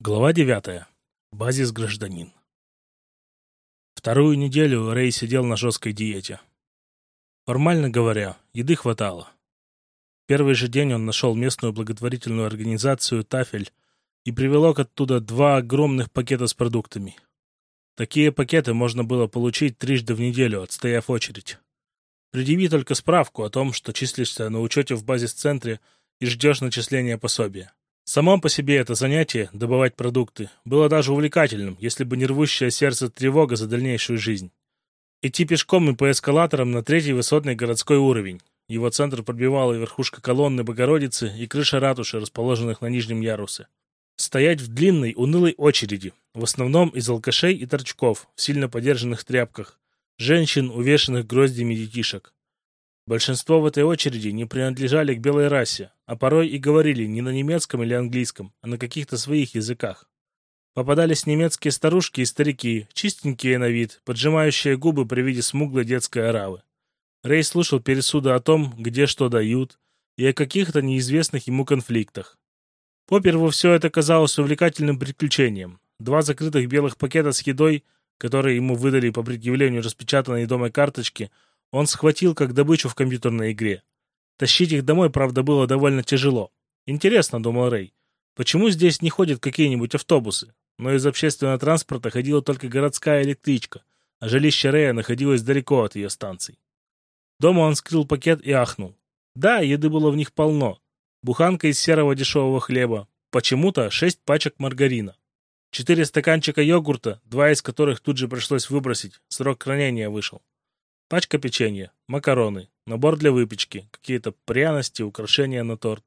Глава 9. Базис гражданин. Вторую неделю Рэй сидел на жесткой диете. Формально говоря, еды хватало. Первый же день он нашел местную благотворительную организацию «Тафель» и привелок оттуда два огромных пакета с продуктами. Такие пакеты можно было получить трижды в неделю, отстояв очередь. Предъяви только справку о том, что числишься на учете в базис-центре и ждешь начисления пособия. Само по себе это занятие, добывать продукты, было даже увлекательным, если бы не рвущее сердце тревога за дальнейшую жизнь. Идти пешком и по эскалаторам на третий высотный городской уровень. Его центр пробивала верхушка колонны Богородицы и крыша ратуши, расположенных на нижнем ярусе. Стоять в длинной, унылой очереди, в основном из алкашей и торчков, в сильно подержанных тряпках, женщин, увешанных гроздями детишек. Большинство в этой очереди не принадлежали к белой расе, а порой и говорили не на немецком или английском, а на каких-то своих языках. Попадались немецкие старушки и старики, чистенькие на вид, поджимающие губы при виде смуглой детской оравы. Рэй слушал пересуды о том, где что дают, и о каких-то неизвестных ему конфликтах. Поперву все это казалось увлекательным приключением. Два закрытых белых пакета с едой, которые ему выдали по предъявлению распечатанной дома карточки – он схватил как добычу в компьютерной игре. Тащить их домой, правда, было довольно тяжело. Интересно, думал Рэй, почему здесь не ходят какие-нибудь автобусы? Но из общественного транспорта ходила только городская электричка, а жилище Рэя находилось далеко от ее станций. Дома он скрыл пакет и ахнул. Да, еды было в них полно. Буханка из серого дешевого хлеба, почему-то шесть пачек маргарина. Четыре стаканчика йогурта, два из которых тут же пришлось выбросить, срок хранения вышел. Пачка печенья, макароны, набор для выпечки, какие-то пряности, украшения на торт.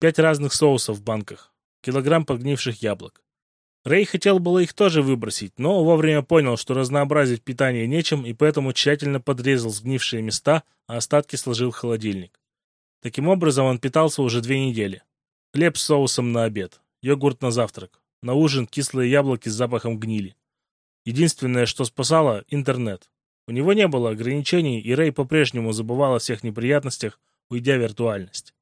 Пять разных соусов в банках, килограмм подгнивших яблок. Рэй хотел было их тоже выбросить, но вовремя понял, что разнообразить питание нечем, и поэтому тщательно подрезал сгнившие места, а остатки сложил в холодильник. Таким образом, он питался уже две недели. Хлеб с соусом на обед, йогурт на завтрак, на ужин кислые яблоки с запахом гнили. Единственное, что спасало — интернет. У него не было ограничений, и Рэй по-прежнему забывал о всех неприятностях, уйдя в виртуальность.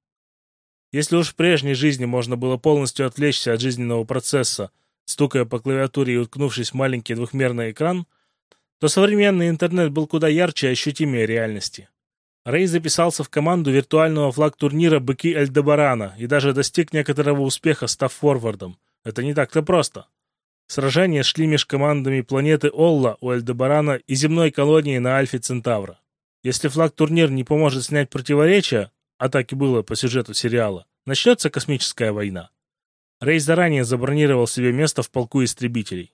Если уж в прежней жизни можно было полностью отвлечься от жизненного процесса, стукая по клавиатуре и уткнувшись в маленький двухмерный экран, то современный интернет был куда ярче и ощутимее реальности. Рэй записался в команду виртуального флаг-турнира «Быки Эльдебарана» и даже достиг некоторого успеха, став форвардом. Это не так-то просто. Сражения шли между командами планеты Олла у Эльдебарана и земной колонии на Альфе Центавра. Если флаг-турнир не поможет снять противоречия, а так и было по сюжету сериала, начнется космическая война. Рей заранее забронировал себе место в полку истребителей.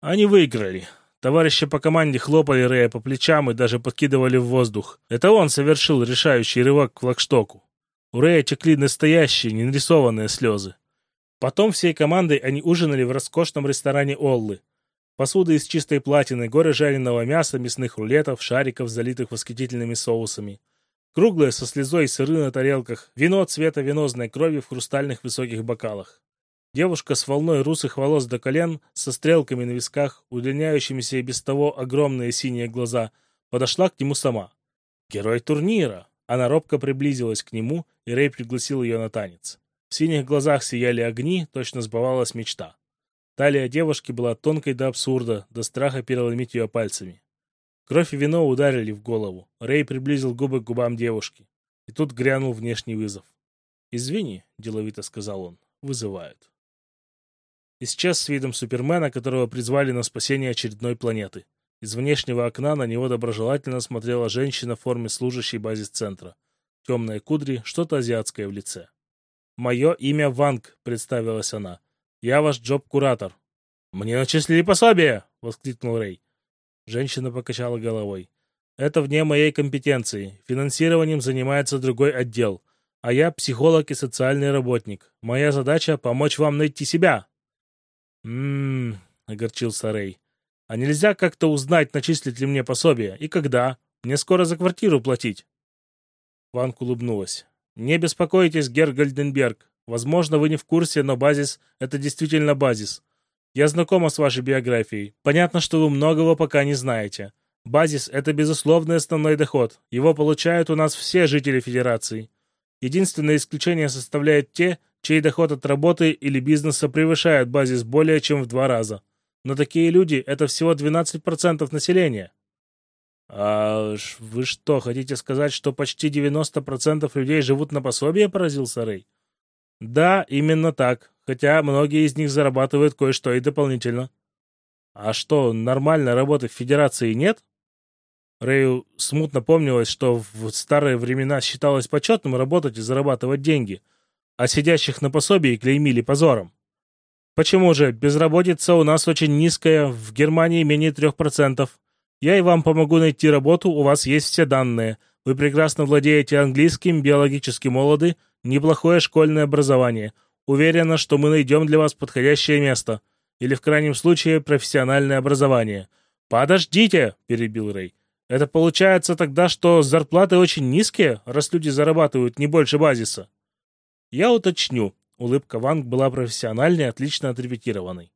Они выиграли. Товарищи по команде хлопали Рея по плечам и даже подкидывали в воздух. Это он совершил решающий рывок к флагштоку. У Рея текли настоящие, не нарисованные слезы. Потом всей командой они ужинали в роскошном ресторане Оллы. Посуда из чистой платины, горы жареного мяса, мясных рулетов, шариков, залитых восхитительными соусами. Круглые со слезой сыры на тарелках, вино цвета венозной крови в хрустальных высоких бокалах. Девушка с волной русых волос до колен, со стрелками на висках, удлиняющимися и без того огромные синие глаза, подошла к нему сама. Герой турнира! Она робко приблизилась к нему, и Рэй пригласил ее на танец. В синих глазах сияли огни, точно сбывалась мечта. Талия девушки была тонкой до абсурда, до страха переломить ее пальцами. Кровь и вино ударили в голову. Рэй приблизил губы к губам девушки. И тут грянул внешний вызов. «Извини», — деловито сказал он, — «вызывают». Исчез с видом Супермена, которого призвали на спасение очередной планеты. Из внешнего окна на него доброжелательно смотрела женщина в форме служащей базис-центра. Темные кудри, что-то азиатское в лице. «Мое имя Ванг», — представилась она. «Я ваш джоб-куратор». «Мне начислили пособие!» — воскликнул Рэй. Женщина покачала головой. «Это вне моей компетенции. Финансированием занимается другой отдел. А я психолог и социальный работник. Моя задача — помочь вам найти себя». «М-м-м», огорчился Рэй. «А нельзя как-то узнать, начислить ли мне пособие? И когда? Мне скоро за квартиру платить». Ванг улыбнулась. Не беспокойтесь, Гер Гальденберг. Возможно, вы не в курсе, но базис — это действительно базис. Я знакома с вашей биографией. Понятно, что вы многого пока не знаете. Базис — это безусловный основной доход. Его получают у нас все жители Федерации. Единственное исключение составляют те, чей доход от работы или бизнеса превышает базис более чем в два раза. Но такие люди — это всего 12% населения. «А вы что, хотите сказать, что почти 90% людей живут на пособие?» — поразился Рэй. «Да, именно так, хотя многие из них зарабатывают кое-что и дополнительно». «А что, нормальной работы в Федерации нет?» Рэю смутно помнилось, что в старые времена считалось почетным работать и зарабатывать деньги, а сидящих на пособии клеймили позором. Почему же безработица у нас очень низкая, в Германии менее 3%, я и вам помогу найти работу, у вас есть все данные. Вы прекрасно владеете английским, биологически молоды, неплохое школьное образование. Уверена, что мы найдем для вас подходящее место. Или, в крайнем случае, профессиональное образование. «Подождите!» — перебил Рэй. «Это получается тогда, что зарплаты очень низкие, раз люди зарабатывают не больше базиса?» «Я уточню». Улыбка Ванг была профессиональной, отлично отрепетированной.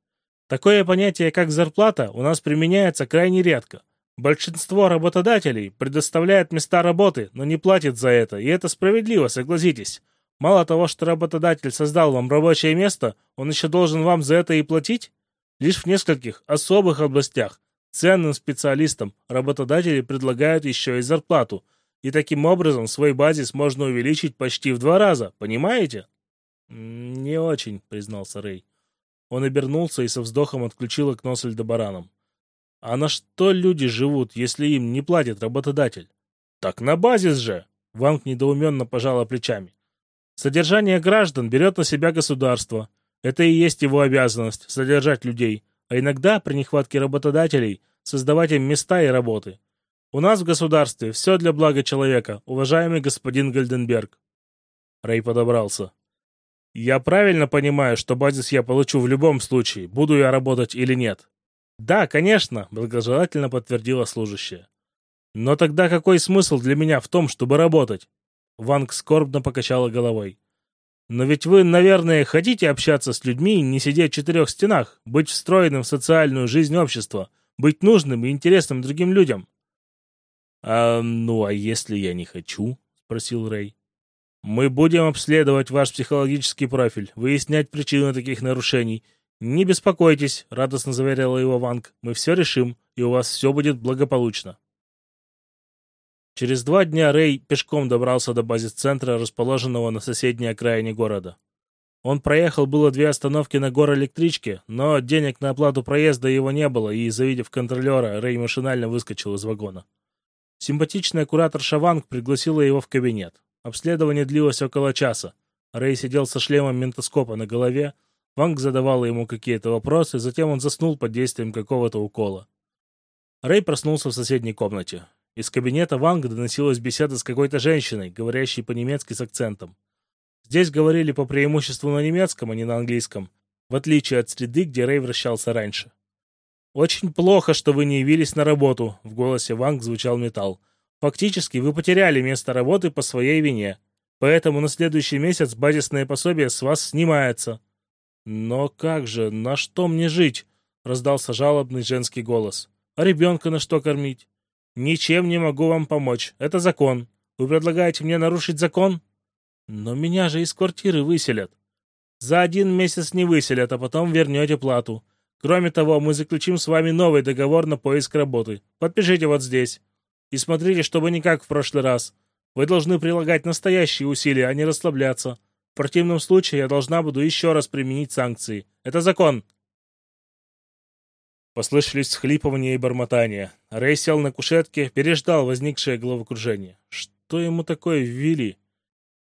Такое понятие, как зарплата, у нас применяется крайне редко. Большинство работодателей предоставляет места работы, но не платит за это, и это справедливо, согласитесь. Мало того, что работодатель создал вам рабочее место, он еще должен вам за это и платить? Лишь в нескольких особых областях ценным специалистам работодатели предлагают еще и зарплату, и таким образом свой базис можно увеличить почти в два раза, понимаете? «Не очень», — признался Рэй. Он обернулся и со вздохом отключил окно с льдобараном. А на что люди живут, если им не платит работодатель? Так на базис же! Ванг недоуменно пожала плечами. Содержание граждан берет на себя государство. Это и есть его обязанность — содержать людей, а иногда, при нехватке работодателей, создавать им места и работы. У нас в государстве все для блага человека, уважаемый господин Гальденберг. Рэй подобрался. Я правильно понимаю, что базис я получу в любом случае, буду я работать или нет? «Да, конечно», — благожелательно подтвердила служащая. «Но тогда какой смысл для меня в том, чтобы работать?» Ванг скорбно покачала головой. «Но ведь вы, наверное, хотите общаться с людьми не сидеть в четырех стенах, быть встроенным в социальную жизнь общества, быть нужным и интересным другим людям». «А ну, а если я не хочу?» — спросил Рэй. «Мы будем обследовать ваш психологический профиль, выяснять причины таких нарушений «Не беспокойтесь», — радостно заверила его Ванг. «Мы все решим, и у вас все будет благополучно». Через два дня Рэй пешком добрался до базис-центра, расположенного на соседней окраине города. Он проехал было две остановки на гор-электричке, но денег на оплату проезда его не было, и, завидев контролера, Рэй машинально выскочил из вагона. Симпатичная кураторша Ванг пригласила его в кабинет. Обследование длилось около часа. Рэй сидел со шлемом ментоскопа на голове, Ванг задавала ему какие-то вопросы, затем он заснул под действием какого-то укола. Рэй проснулся в соседней комнате. Из кабинета Ванга доносилась беседа с какой-то женщиной, говорящей по-немецки с акцентом. Здесь говорили по преимуществу на немецком, а не на английском, в отличие от среды, где Рэй вращался раньше. «Очень плохо, что вы не явились на работу», — в голосе Ванг звучал металл. «Фактически вы потеряли место работы по своей вине, поэтому на следующий месяц базисное пособие с вас снимается». «Но как же, на что мне жить?» — раздался жалобный женский голос. «А ребенка на что кормить?» «Ничем не могу вам помочь. Это закон. Вы предлагаете мне нарушить закон?» «Но меня же из квартиры выселят». «За один месяц не выселят, а потом вернете плату. Кроме того, мы заключим с вами новый договор на поиск работы. Подпишите вот здесь. И смотрите, чтобы не как в прошлый раз. Вы должны прилагать настоящие усилия, а не расслабляться. В противном случае я должна буду еще раз применить санкции. Это закон!» Послышались схлипывания и бормотания. Рэй сел на кушетке, переждал возникшее головокружение. Что ему такое ввели?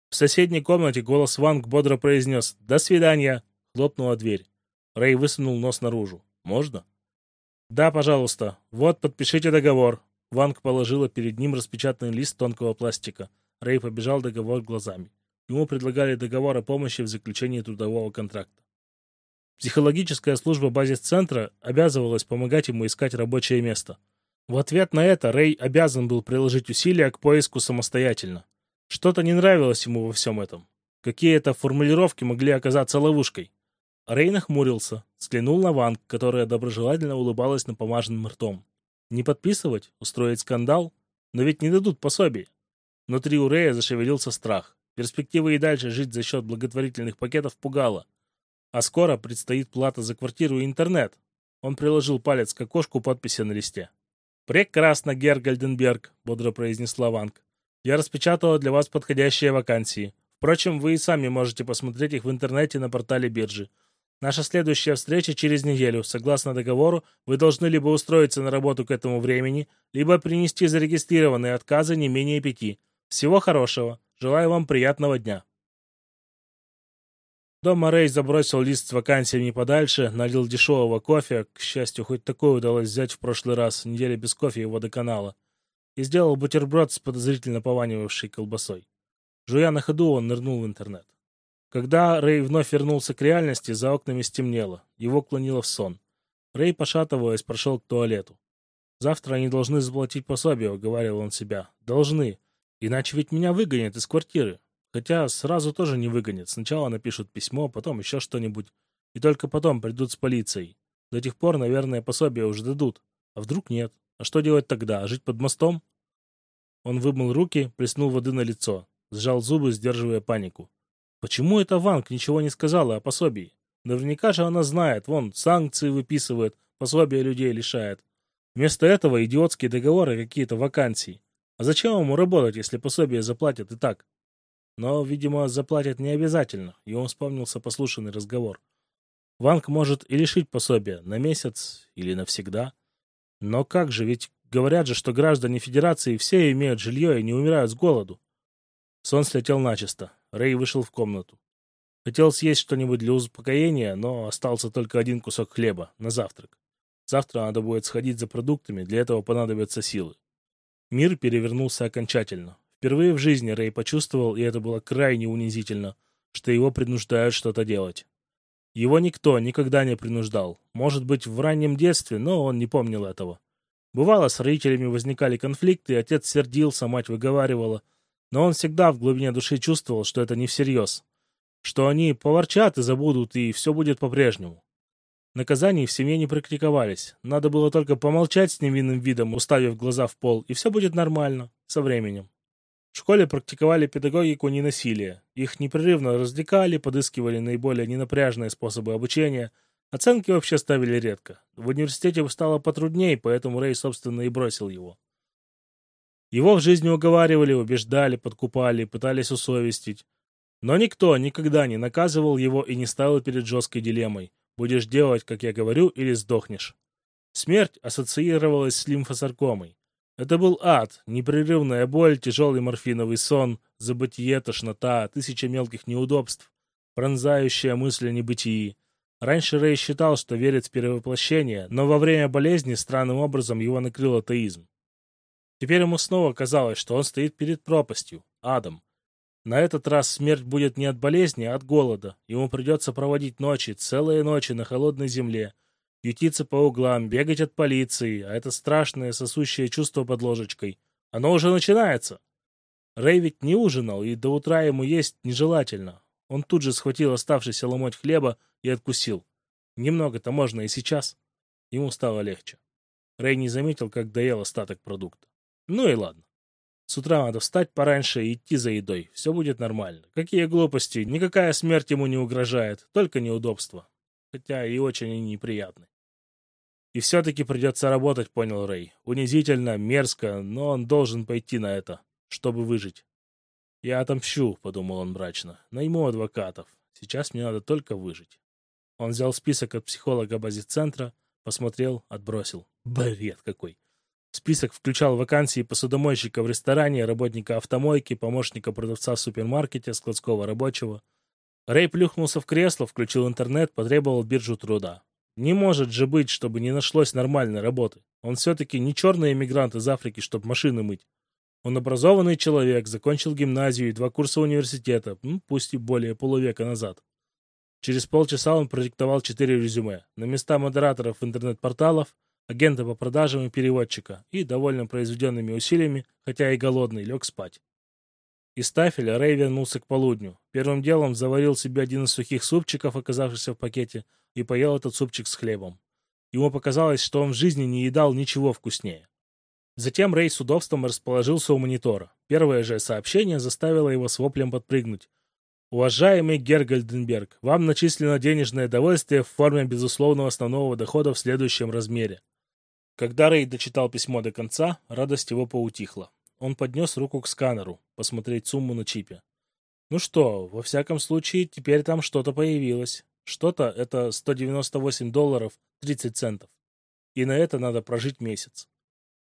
В соседней комнате голос Ванг бодро произнес «До свидания!» Хлопнула дверь. Рэй высунул нос наружу. «Можно?» «Да, пожалуйста. Вот, подпишите договор». Ванг положила перед ним распечатанный лист тонкого пластика. Рэй побежал договор глазами. Ему предлагали договор о помощи в заключении трудового контракта. Психологическая служба базис-центра обязывалась помогать ему искать рабочее место. В ответ на это Рэй обязан был приложить усилия к поиску самостоятельно. Что-то не нравилось ему во всем этом. Какие-то формулировки могли оказаться ловушкой. Рэй нахмурился, взглянул на Ванг, которая доброжелательно улыбалась напомаженным ртом. Не подписывать? Устроить скандал? Но ведь не дадут пособие. Внутри у Рэя зашевелился страх. Перспектива и дальше жить за счет благотворительных пакетов пугала. А скоро предстоит плата за квартиру и интернет. Он приложил палец к окошку подписи на листе. «Прекрасно, Гер Гальденберг», — бодро произнесла Ванг. «Я распечатала для вас подходящие вакансии. Впрочем, вы и сами можете посмотреть их в интернете на портале биржи. Наша следующая встреча через неделю. Согласно договору, вы должны либо устроиться на работу к этому времени, либо принести зарегистрированные отказы не менее пяти. Всего хорошего. Желаю вам приятного дня. Дома Рэй забросил лист с вакансиями подальше, налил дешевого кофе, к счастью, хоть такое удалось взять в прошлый раз, неделя без кофе его доконала, и сделал бутерброд с подозрительно пованивавшей колбасой. Жуя на ходу, он нырнул в интернет. Когда Рэй вновь вернулся к реальности, за окнами стемнело, его клонило в сон. Рэй, пошатываясь, прошел к туалету. «Завтра они должны заплатить пособие», — говорил он себя. «Должны. Иначе ведь меня выгонят из квартиры. Хотя сразу тоже не выгонят. Сначала напишут письмо, потом еще что-нибудь. И только потом придут с полицией. До тех пор, наверное, пособие уже дадут. А вдруг нет? А что делать тогда? Жить под мостом? Он вымыл руки, плеснул воды на лицо. Сжал зубы, сдерживая панику. Почему эта Ванг ничего не сказала о пособии? Наверняка же она знает. Вон, санкции выписывает, пособие людей лишает. Вместо этого идиотские договоры какие-то вакансии. А зачем ему работать, если пособие заплатят и так? Но, видимо, заплатят не обязательно, и он вспомнился послушанный разговор. Ванг может и лишить пособия на месяц или навсегда. Но как же, ведь говорят же, что граждане Федерации все имеют жилье и не умирают с голоду. Сон слетел начисто. Рэй вышел в комнату. Хотел съесть что-нибудь для успокоения, но остался только один кусок хлеба на завтрак. Завтра надо будет сходить за продуктами, для этого понадобятся силы. Мир перевернулся окончательно. Впервые в жизни Рэй почувствовал, и это было крайне унизительно, что его принуждают что-то делать. Его никто никогда не принуждал. Может быть, в раннем детстве, но он не помнил этого. Бывало, с родителями возникали конфликты, отец сердился, мать выговаривала. Но он всегда в глубине души чувствовал, что это не всерьез. Что они поворчат и забудут, и все будет по-прежнему. Наказаний в семье не практиковались. Надо было только помолчать с невинным видом, уставив глаза в пол, и все будет нормально, со временем. В школе практиковали педагогику ненасилия. Их непрерывно развлекали, подыскивали наиболее ненапряжные способы обучения. Оценки вообще ставили редко. В университете стало потрудней, поэтому Рэй, собственно, и бросил его. Его в жизни уговаривали, убеждали, подкупали, пытались усовестить. Но никто никогда не наказывал его и не ставил перед жесткой дилеммой. Будешь делать, как я говорю, или сдохнешь. Смерть ассоциировалась с лимфосаркомой. Это был ад, непрерывная боль, тяжелый морфиновый сон, забытие, тошнота, тысяча мелких неудобств, пронзающая мысль о небытии. Раньше Рэй считал, что верит в перевоплощение, но во время болезни странным образом его накрыл атеизм. Теперь ему снова казалось, что он стоит перед пропастью, адом, на этот раз смерть будет не от болезни, а от голода. Ему придется проводить ночи, целые ночи на холодной земле, ютиться по углам, бегать от полиции, а это страшное сосущее чувство под ложечкой. Оно уже начинается. Рэй ведь не ужинал, и до утра ему есть нежелательно. Он тут же схватил оставшийся ломоть хлеба и откусил. Немного-то можно и сейчас. Ему стало легче. Рэй не заметил, как доел остаток продукта. Ну и ладно. С утра надо встать пораньше и идти за едой. Все будет нормально. Какие глупости. Никакая смерть ему не угрожает. Только неудобства. Хотя и очень неприятны. И все-таки придется работать, понял Рэй. Унизительно, мерзко, но он должен пойти на это, чтобы выжить. «Я отомщу», — подумал он мрачно. «Найму адвокатов. Сейчас мне надо только выжить». Он взял список от психолога базис-центра, посмотрел, отбросил. Бред какой. Список включал вакансии посудомойщика в ресторане, работника автомойки, помощника продавца в супермаркете, складского рабочего. Рэй плюхнулся в кресло, включил интернет, потребовал биржу труда. Не может же быть, чтобы не нашлось нормальной работы. Он все-таки не черный эмигрант из Африки, чтобы машины мыть. Он образованный человек, закончил гимназию и два курса университета, ну, пусть и более полувека назад. Через полчаса он продиктовал четыре резюме на места модераторов интернет-порталов, агента по продажам и переводчика, и, довольно произведенными усилиями, хотя и голодный, лег спать. Из тафеля Рэй вернулся к полудню. Первым делом заварил себе один из сухих супчиков, оказавшихся в пакете, и поел этот супчик с хлебом. Ему показалось, что он в жизни не едал ничего вкуснее. Затем Рэй с удобством расположился у монитора. Первое же сообщение заставило его с воплем подпрыгнуть. Уважаемый Гергальденберг, вам начислено денежное довольствие в форме безусловного основного дохода в следующем размере. Когда Рэй дочитал письмо до конца, радость его поутихла. Он поднес руку к сканеру, посмотреть сумму на чипе. Ну что, во всяком случае, теперь там что-то появилось. Что-то — это 198 долларов 30 центов. И на это надо прожить месяц.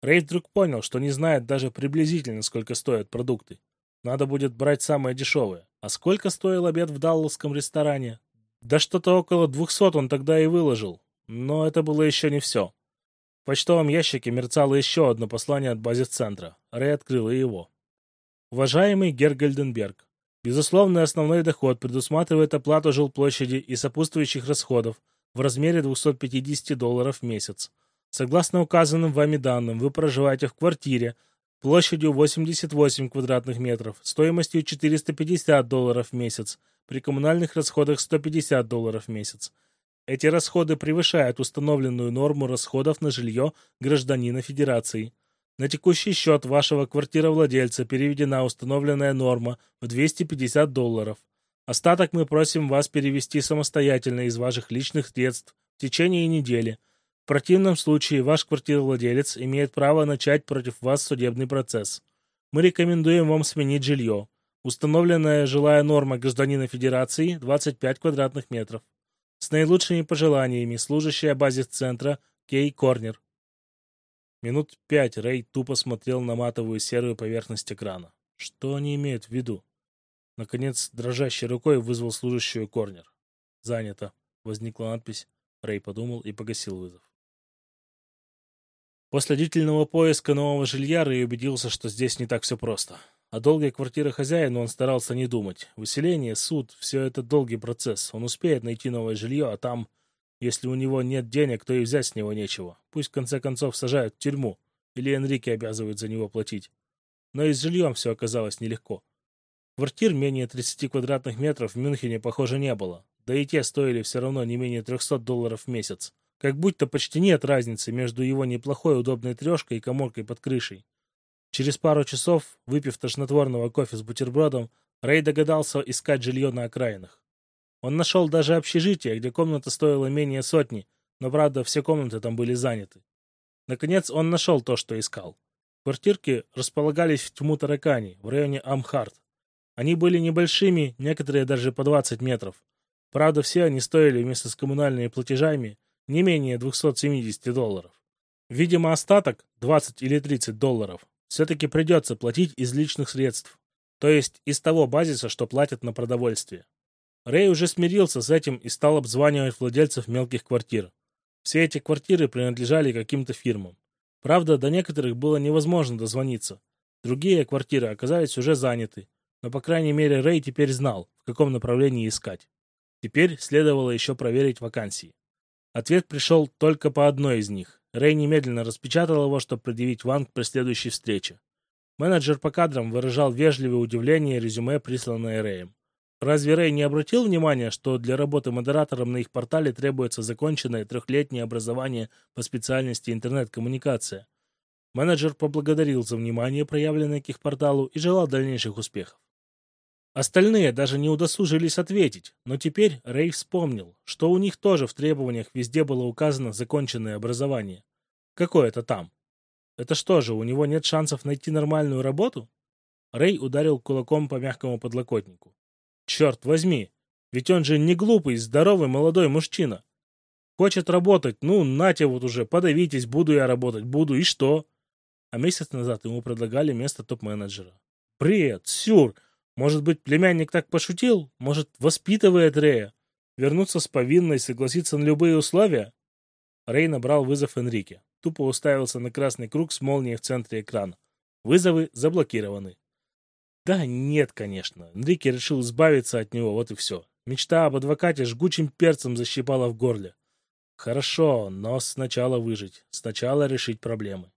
Рэй вдруг понял, что не знает даже приблизительно, сколько стоят продукты. Надо будет брать самое дешевое. А сколько стоил обед в далласском ресторане? Да что-то около двухсот он тогда и выложил. Но это было еще не все. В почтовом ящике мерцало еще одно послание от базис-центра. Рэй открыл и его. Уважаемый Гергальденберг, безусловный основной доход предусматривает оплату жилплощади и сопутствующих расходов в размере 250 долларов в месяц. Согласно указанным вами данным, вы проживаете в квартире, площадью 88 квадратных метров, стоимостью 450 долларов в месяц, при коммунальных расходах 150 долларов в месяц. Эти расходы превышают установленную норму расходов на жилье гражданина Федерации. На текущий счет вашего квартировладельца переведена установленная норма в 250 долларов. Остаток мы просим вас перевести самостоятельно из ваших личных средств в течение недели – в противном случае ваш квартировладелец имеет право начать против вас судебный процесс. Мы рекомендуем вам сменить жилье. Установленная жилая норма гражданина Федерации 25 квадратных метров. С наилучшими пожеланиями, служащая базе центра Кей Корнер. Минут пять Рэй тупо смотрел на матовую серую поверхность экрана. Что они имеют в виду? Наконец, дрожащей рукой вызвал служащую Корнер. «Занято», — возникла надпись. Рэй подумал и погасил вызов. После длительного поиска нового жилья Рэй убедился, что здесь не так все просто. О долгой квартире хозяина он старался не думать. Выселение, суд — все это долгий процесс. Он успеет найти новое жилье, а там, если у него нет денег, то и взять с него нечего. Пусть в конце концов сажают в тюрьму, или Энрике обязывают за него платить. Но и с жильем все оказалось нелегко. Квартир менее 30 квадратных метров в Мюнхене, похоже, не было. Да и те стоили все равно не менее 300 долларов в месяц. Как будто почти нет разницы между его неплохой удобной трешкой и коморкой под крышей. Через пару часов, выпив тошнотворного кофе с бутербродом, Рэй догадался искать жилье на окраинах. Он нашел даже общежитие, где комната стоила менее сотни, но, правда, все комнаты там были заняты. Наконец, он нашел то, что искал. Квартирки располагались в тьму таракани, в районе Амхарт. Они были небольшими, некоторые даже по 20 метров. Правда, все они стоили вместе с коммунальными платежами не менее 270 долларов. Видимо, остаток, 20 или 30 долларов, все-таки придется платить из личных средств, то есть из того базиса, что платят на продовольствие. Рэй уже смирился с этим и стал обзванивать владельцев мелких квартир. Все эти квартиры принадлежали каким-то фирмам. Правда, до некоторых было невозможно дозвониться. Другие квартиры оказались уже заняты, но, по крайней мере, Рэй теперь знал, в каком направлении искать. Теперь следовало еще проверить вакансии. Ответ пришел только по одной из них. Рэй немедленно распечатал его, чтобы предъявить Ванг при следующей встрече. Менеджер по кадрам выражал вежливое удивление резюме, присланное Рэем. Разве Рэй не обратил внимания, что для работы модератором на их портале требуется законченное трехлетнее образование по специальности интернет-коммуникация? Менеджер поблагодарил за внимание, проявленное к их порталу, и желал дальнейших успехов. Остальные даже не удосужились ответить, но теперь Рэй вспомнил, что у них тоже в требованиях везде было указано законченное образование. Какое-то там. Это что же, у него нет шансов найти нормальную работу? Рэй ударил кулаком по мягкому подлокотнику. Черт возьми, ведь он же не глупый, здоровый молодой мужчина. Хочет работать, ну, нате вот уже, подавитесь, буду я работать, буду, и что? А месяц назад ему предлагали место топ-менеджера. Бред, сюр, может быть, племянник так пошутил? Может, воспитывает Рея? Вернуться с повинной, согласиться на любые условия? Рей набрал вызов Энрике. Тупо уставился на красный круг с молнией в центре экрана. Вызовы заблокированы. Да нет, конечно. Энрике решил избавиться от него, вот и все. Мечта об адвокате жгучим перцем защипала в горле. Хорошо, но сначала выжить. Сначала решить проблемы.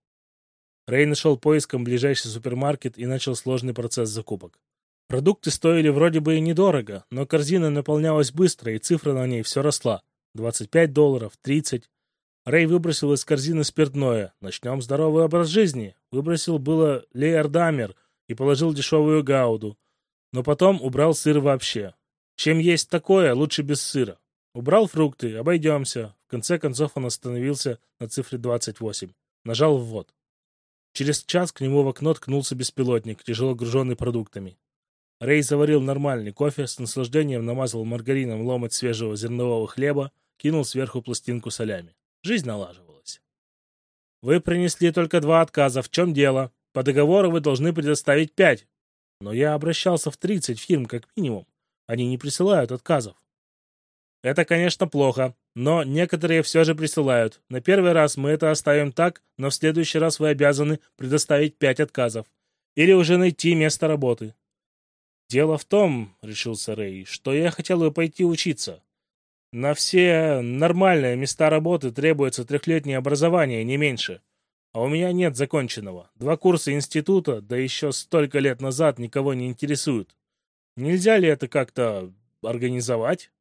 Рей нашел поиском ближайший супермаркет и начал сложный процесс закупок. Продукты стоили вроде бы и недорого, но корзина наполнялась быстро, и цифра на ней все росла. 25 долларов, 30. Рэй выбросил из корзины спиртное. Начнем здоровый образ жизни. Выбросил было Лейердамер и положил дешевую гауду. Но потом убрал сыр вообще. Чем есть такое, лучше без сыра. Убрал фрукты, обойдемся. В конце концов он остановился на цифре 28. Нажал ввод. Через час к нему в окно ткнулся беспилотник, тяжело груженный продуктами. Рэй заварил нормальный кофе, с наслаждением намазал маргарином ломоть свежего зернового хлеба, кинул сверху пластинку солями. Жизнь налаживалась. «Вы принесли только два отказа. В чем дело? По договору вы должны предоставить пять. Но я обращался в 30 фирм как минимум. Они не присылают отказов. Это, конечно, плохо, но некоторые все же присылают. На первый раз мы это оставим так, но в следующий раз вы обязаны предоставить пять отказов. Или уже найти место работы. Дело в том, решился Рэй, что я хотел бы пойти учиться. На все нормальные места работы требуется трехлетнее образование, не меньше. А у меня нет законченного. Два курса института, да еще столько лет назад никого не интересуют. Нельзя ли это как-то организовать?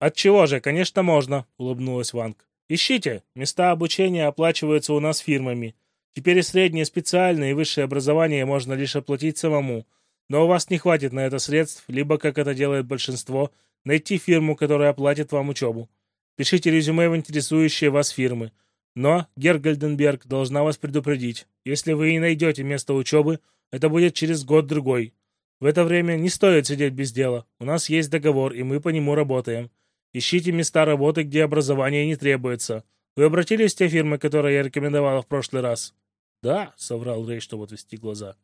Отчего же, конечно, можно, улыбнулась Ванг. Ищите, места обучения оплачиваются у нас фирмами. Теперь и среднее, специальное и высшее образование можно лишь оплатить самому. Но у вас не хватит на это средств, либо, как это делает большинство, найти фирму, которая оплатит вам учебу. Пишите резюме в интересующие вас фирмы. Но Гергальденберг должна вас предупредить. Если вы не найдете место учебы, это будет через год-другой. В это время не стоит сидеть без дела. У нас есть договор, и мы по нему работаем. Ищите места работы, где образование не требуется. Вы обратились в те фирмы, которые я рекомендовала в прошлый раз? Да, соврал Рей, чтобы отвести глаза.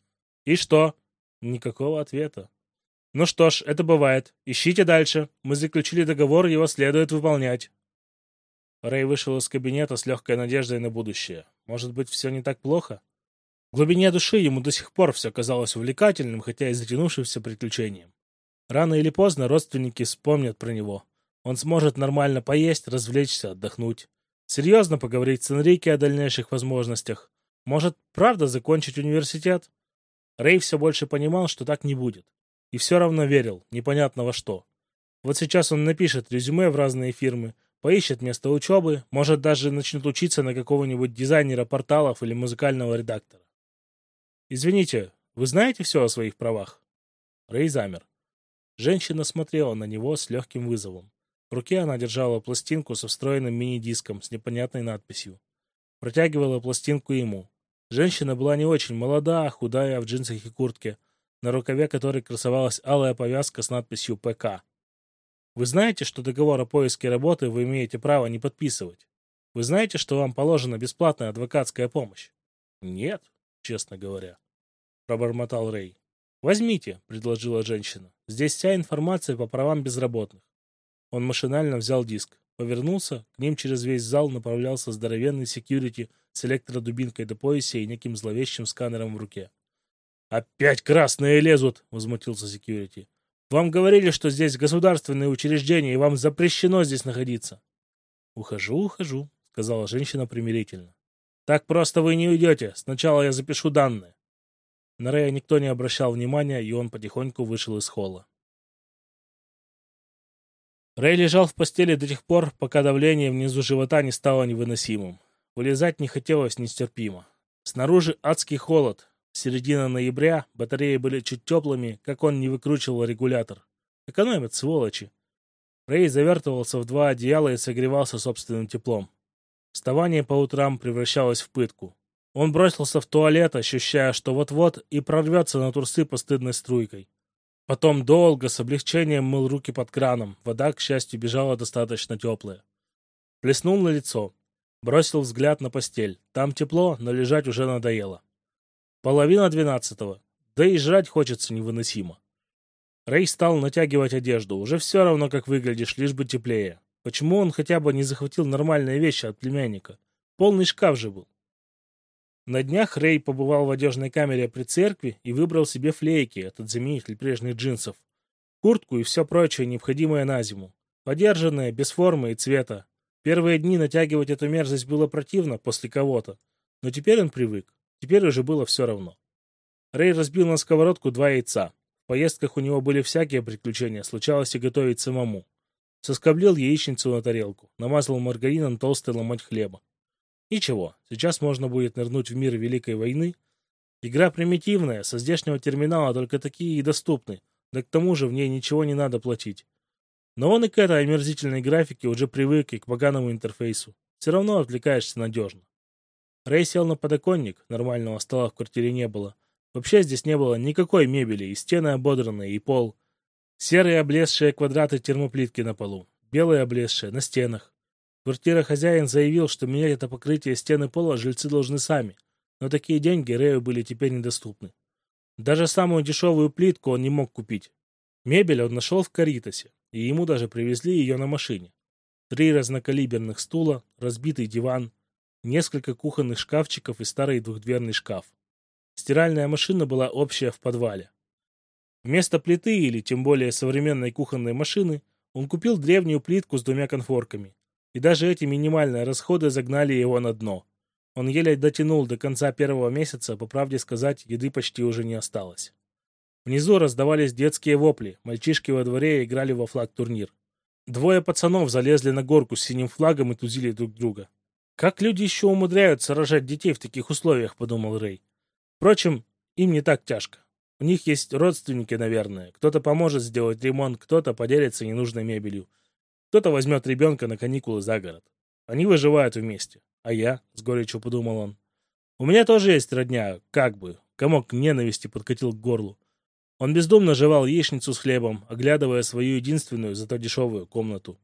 И что? Никакого ответа. Ну что ж, это бывает. Ищите дальше. Мы заключили договор, его следует выполнять. Рэй вышел из кабинета с легкой надеждой на будущее. Может быть, все не так плохо? В глубине души ему до сих пор все казалось увлекательным, хотя и затянувшимся приключением. Рано или поздно родственники вспомнят про него. Он сможет нормально поесть, развлечься, отдохнуть. Серьезно поговорить с Энрике о дальнейших возможностях. Может, правда закончить университет? Рэй все больше понимал, что так не будет. И все равно верил, непонятно во что. Вот сейчас он напишет резюме в разные фирмы, поищет место учебы, может даже начнет учиться на какого-нибудь дизайнера порталов или музыкального редактора. «Извините, вы знаете все о своих правах?» Рэй замер. Женщина смотрела на него с легким вызовом. В руке она держала пластинку со встроенным мини-диском с непонятной надписью. Протягивала пластинку ему. Женщина была не очень молода, худая, в джинсах и куртке, на рукаве которой красовалась алая повязка с надписью «ПК». Вы знаете, что договор о поиске работы вы имеете право не подписывать? Вы знаете, что вам положена бесплатная адвокатская помощь? Нет, честно говоря, пробормотал Рэй. Возьмите, предложила женщина. Здесь вся информация по правам безработных. Он машинально взял диск, повернулся, к ним через весь зал направлялся здоровенный секьюрити с электродубинкой до пояса и неким зловещим сканером в руке. «Опять красные лезут!» — возмутился секьюрити. «Вам говорили, что здесь государственные учреждения, и вам запрещено здесь находиться». «Ухожу, ухожу», — сказала женщина примирительно. «Так просто вы не уйдете. Сначала я запишу данные». На Рэя никто не обращал внимания, и он потихоньку вышел из холла. Рэй лежал в постели до тех пор, пока давление внизу живота не стало невыносимым. Вылезать не хотелось нестерпимо. Снаружи адский холод, Середина ноября, батареи были чуть теплыми, как он не выкручивал регулятор. Экономят, сволочи. Рэй завертывался в два одеяла и согревался собственным теплом. Вставание по утрам превращалось в пытку. Он бросился в туалет, ощущая, что вот-вот и прорвется на турсы постыдной струйкой. Потом долго, с облегчением мыл руки под краном. Вода, к счастью, бежала достаточно теплая. Плеснул на лицо. Бросил взгляд на постель. Там тепло, но лежать уже надоело. Половина двенадцатого. Да и жрать хочется невыносимо. Рэй стал натягивать одежду. Уже все равно, как выглядишь, лишь бы теплее. Почему он хотя бы не захватил нормальные вещи от племянника? Полный шкаф же был. На днях Рэй побывал в одежной камере при церкви и выбрал себе флейки, этот заменитель прежних джинсов, куртку и все прочее необходимое на зиму. Подержанное, без формы и цвета. Первые дни натягивать эту мерзость было противно после кого-то, но теперь он привык. Теперь уже было все равно. Рэй разбил на сковородку два яйца. В поездках у него были всякие приключения, случалось и готовить самому. Соскоблил яичницу на тарелку, намазал маргарином толстый ломоть хлеба. Ничего, сейчас можно будет нырнуть в мир Великой войны. Игра примитивная, со здешнего терминала только такие и доступны, да к тому же в ней ничего не надо платить. Но он и к этой омерзительной графике уже привык и к поганому интерфейсу. Все равно отвлекаешься надежно. Рэй сел на подоконник, нормального стола в квартире не было. Вообще здесь не было никакой мебели, и стены ободранные, и пол. Серые облезшие квадраты термоплитки на полу, белые облезшие на стенах. Квартира хозяин заявил, что менять это покрытие стены пола жильцы должны сами, но такие деньги Рэю были теперь недоступны. Даже самую дешевую плитку он не мог купить. Мебель он нашел в Каритосе, и ему даже привезли ее на машине. Три разнокалиберных стула, разбитый диван, несколько кухонных шкафчиков и старый двухдверный шкаф. Стиральная машина была общая в подвале. Вместо плиты или тем более современной кухонной машины он купил древнюю плитку с двумя конфорками. И даже эти минимальные расходы загнали его на дно. Он еле дотянул до конца первого месяца, по правде сказать, еды почти уже не осталось. Внизу раздавались детские вопли, мальчишки во дворе играли во флаг-турнир. Двое пацанов залезли на горку с синим флагом и тузили друг друга. «Как люди еще умудряются рожать детей в таких условиях?» – подумал Рэй. Впрочем, им не так тяжко. У них есть родственники, наверное. Кто-то поможет сделать ремонт, кто-то поделится ненужной мебелью. Кто-то возьмет ребенка на каникулы за город. Они выживают вместе. А я, с горечью подумал он. У меня тоже есть родня, как бы. Комок ненависти подкатил к горлу. Он бездумно жевал яичницу с хлебом, оглядывая свою единственную, зато дешевую комнату.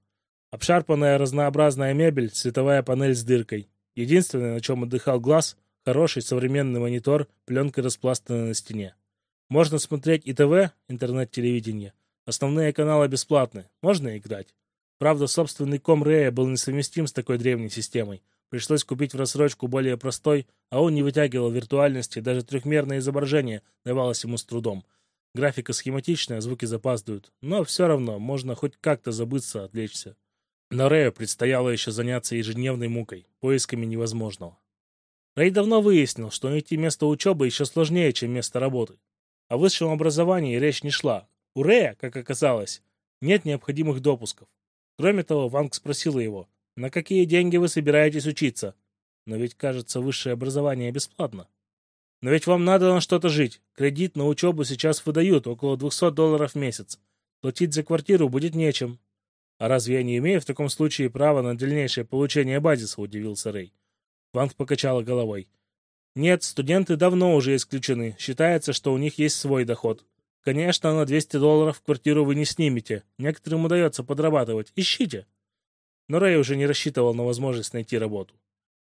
Обшарпанная разнообразная мебель, световая панель с дыркой. Единственное, на чем отдыхал глаз, хороший современный монитор, пленкой распластанной на стене. Можно смотреть и ТВ, интернет-телевидение. Основные каналы бесплатны, можно играть. Правда, собственный ком Рэя был несовместим с такой древней системой. Пришлось купить в рассрочку более простой, а он не вытягивал виртуальности, даже трехмерное изображение давалось ему с трудом. Графика схематичная, звуки запаздывают, но все равно можно хоть как-то забыться, отвлечься. Но Рэю предстояло еще заняться ежедневной мукой, поисками невозможного. Рэй давно выяснил, что найти место учебы еще сложнее, чем место работы. О высшем образовании речь не шла. У Рэя, как оказалось, нет необходимых допусков. Кроме того, Ванг спросила его, на какие деньги вы собираетесь учиться? Но ведь, кажется, высшее образование бесплатно. Но ведь вам надо на что-то жить. Кредит на учебу сейчас выдают около 200 долларов в месяц. Платить за квартиру будет нечем. А разве я не имею в таком случае права на дальнейшее получение базиса, удивился Рэй. Ванг покачала головой. Нет, студенты давно уже исключены. Считается, что у них есть свой доход. Конечно, на 200 долларов квартиру вы не снимете. Некоторым удается подрабатывать. Ищите. Но Рэй уже не рассчитывал на возможность найти работу.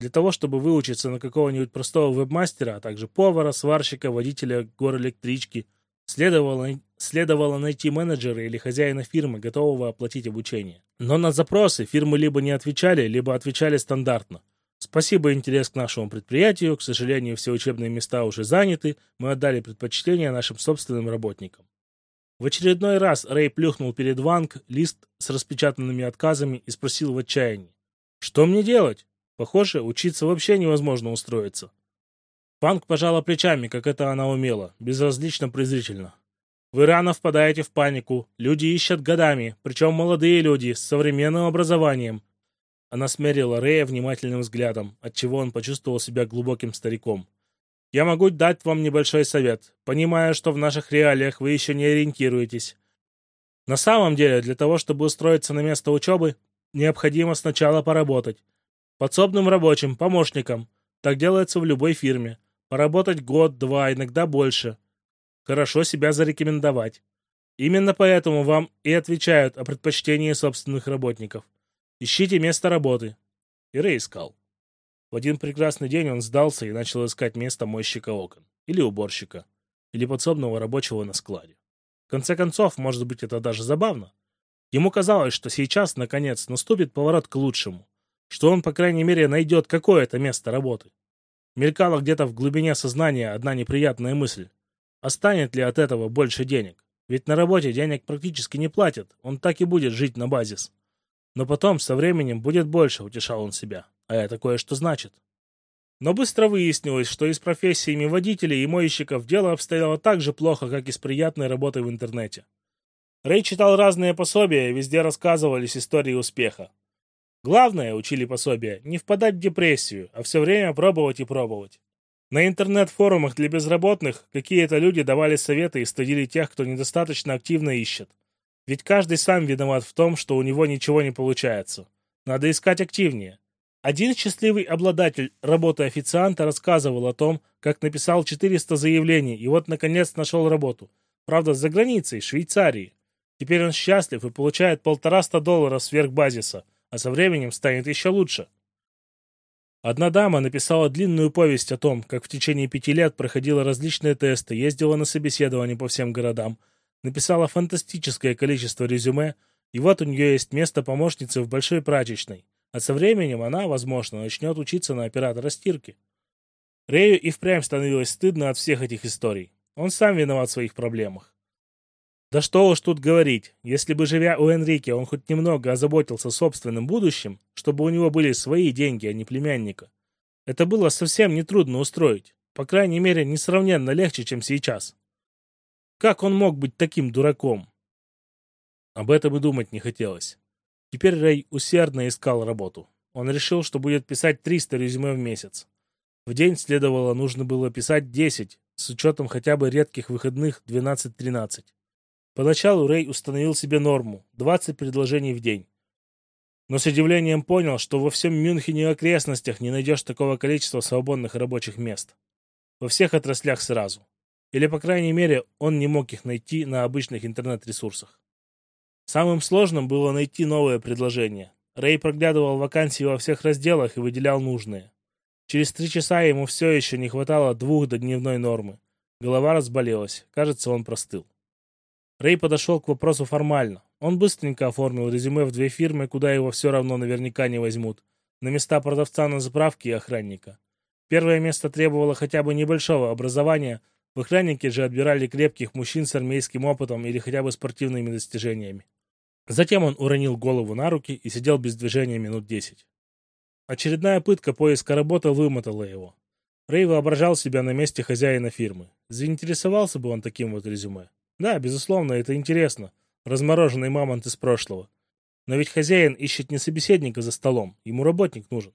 Для того, чтобы выучиться на какого-нибудь простого вебмастера, а также повара, сварщика, водителя горэлектрички, следовало, следовало найти менеджера или хозяина фирмы, готового оплатить обучение. Но на запросы фирмы либо не отвечали, либо отвечали стандартно. Спасибо интерес к нашему предприятию. К сожалению, все учебные места уже заняты. Мы отдали предпочтение нашим собственным работникам. В очередной раз Рэй плюхнул перед Ванг лист с распечатанными отказами и спросил в отчаянии. «Что мне делать? Похоже, учиться вообще невозможно устроиться». Ванг пожала плечами, как это она умела, безразлично презрительно. «Вы рано впадаете в панику. Люди ищут годами, причем молодые люди с современным образованием. Она смерила Рэя внимательным взглядом, отчего он почувствовал себя глубоким стариком. «Я могу дать вам небольшой совет, понимая, что в наших реалиях вы еще не ориентируетесь. На самом деле, для того, чтобы устроиться на место учебы, необходимо сначала поработать. Подсобным рабочим, помощником. Так делается в любой фирме. Поработать год, два, иногда больше. Хорошо себя зарекомендовать. Именно поэтому вам и отвечают о предпочтении собственных работников. Ищите место работы. И Рэй искал. В один прекрасный день он сдался и начал искать место мойщика окон. Или уборщика. Или подсобного рабочего на складе. В конце концов, может быть, это даже забавно. Ему казалось, что сейчас, наконец, наступит поворот к лучшему. Что он, по крайней мере, найдет какое-то место работы. Мелькала где-то в глубине сознания одна неприятная мысль. А станет ли от этого больше денег? Ведь на работе денег практически не платят. Он так и будет жить на базис. Но потом, со временем, будет больше, утешал он себя. А это кое-что значит. Но быстро выяснилось, что и с профессиями водителей и мойщиков дело обстояло так же плохо, как и с приятной работой в интернете. Рэй читал разные пособия, везде рассказывались истории успеха. Главное, учили пособия, не впадать в депрессию, а все время пробовать и пробовать. На интернет-форумах для безработных какие-то люди давали советы и стыдили тех, кто недостаточно активно ищет. Ведь каждый сам виноват в том, что у него ничего не получается. Надо искать активнее. Один счастливый обладатель работы официанта рассказывал о том, как написал 400 заявлений и вот наконец нашел работу. Правда, за границей, Швейцарии. Теперь он счастлив и получает полтораста долларов сверх базиса, а со временем станет еще лучше. Одна дама написала длинную повесть о том, как в течение пяти лет проходила различные тесты, ездила на собеседования по всем городам, написала фантастическое количество резюме, и вот у нее есть место помощницы в большой прачечной, а со временем она, возможно, начнет учиться на оператора стирки. Рэю и впрямь становилось стыдно от всех этих историй. Он сам виноват в своих проблемах. Да что уж тут говорить, если бы, живя у Энрике, он хоть немного озаботился собственным будущим, чтобы у него были свои деньги, а не племянника. Это было совсем нетрудно устроить, по крайней мере, несравненно легче, чем сейчас. Как он мог быть таким дураком? Об этом и думать не хотелось. Теперь Рэй усердно искал работу. Он решил, что будет писать 300 резюме в месяц. В день следовало, нужно было писать 10, с учетом хотя бы редких выходных 12-13. Поначалу Рэй установил себе норму – 20 предложений в день. Но с удивлением понял, что во всем Мюнхене и окрестностях не найдешь такого количества свободных рабочих мест. Во всех отраслях сразу. Или, по крайней мере, он не мог их найти на обычных интернет-ресурсах. Самым сложным было найти новое предложение. Рэй проглядывал вакансии во всех разделах и выделял нужные. Через три часа ему все еще не хватало двух до дневной нормы. Голова разболелась. Кажется, он простыл. Рэй подошел к вопросу формально. Он быстренько оформил резюме в две фирмы, куда его все равно наверняка не возьмут. На места продавца на заправке и охранника. Первое место требовало хотя бы небольшого образования, в охраннике же отбирали крепких мужчин с армейским опытом или хотя бы спортивными достижениями. Затем он уронил голову на руки и сидел без движения минут десять. Очередная пытка поиска работы вымотала его. Рэй воображал себя на месте хозяина фирмы. Заинтересовался бы он таким вот резюме. Да, безусловно, это интересно. Размороженный мамонт из прошлого. Но ведь хозяин ищет не собеседника за столом, ему работник нужен,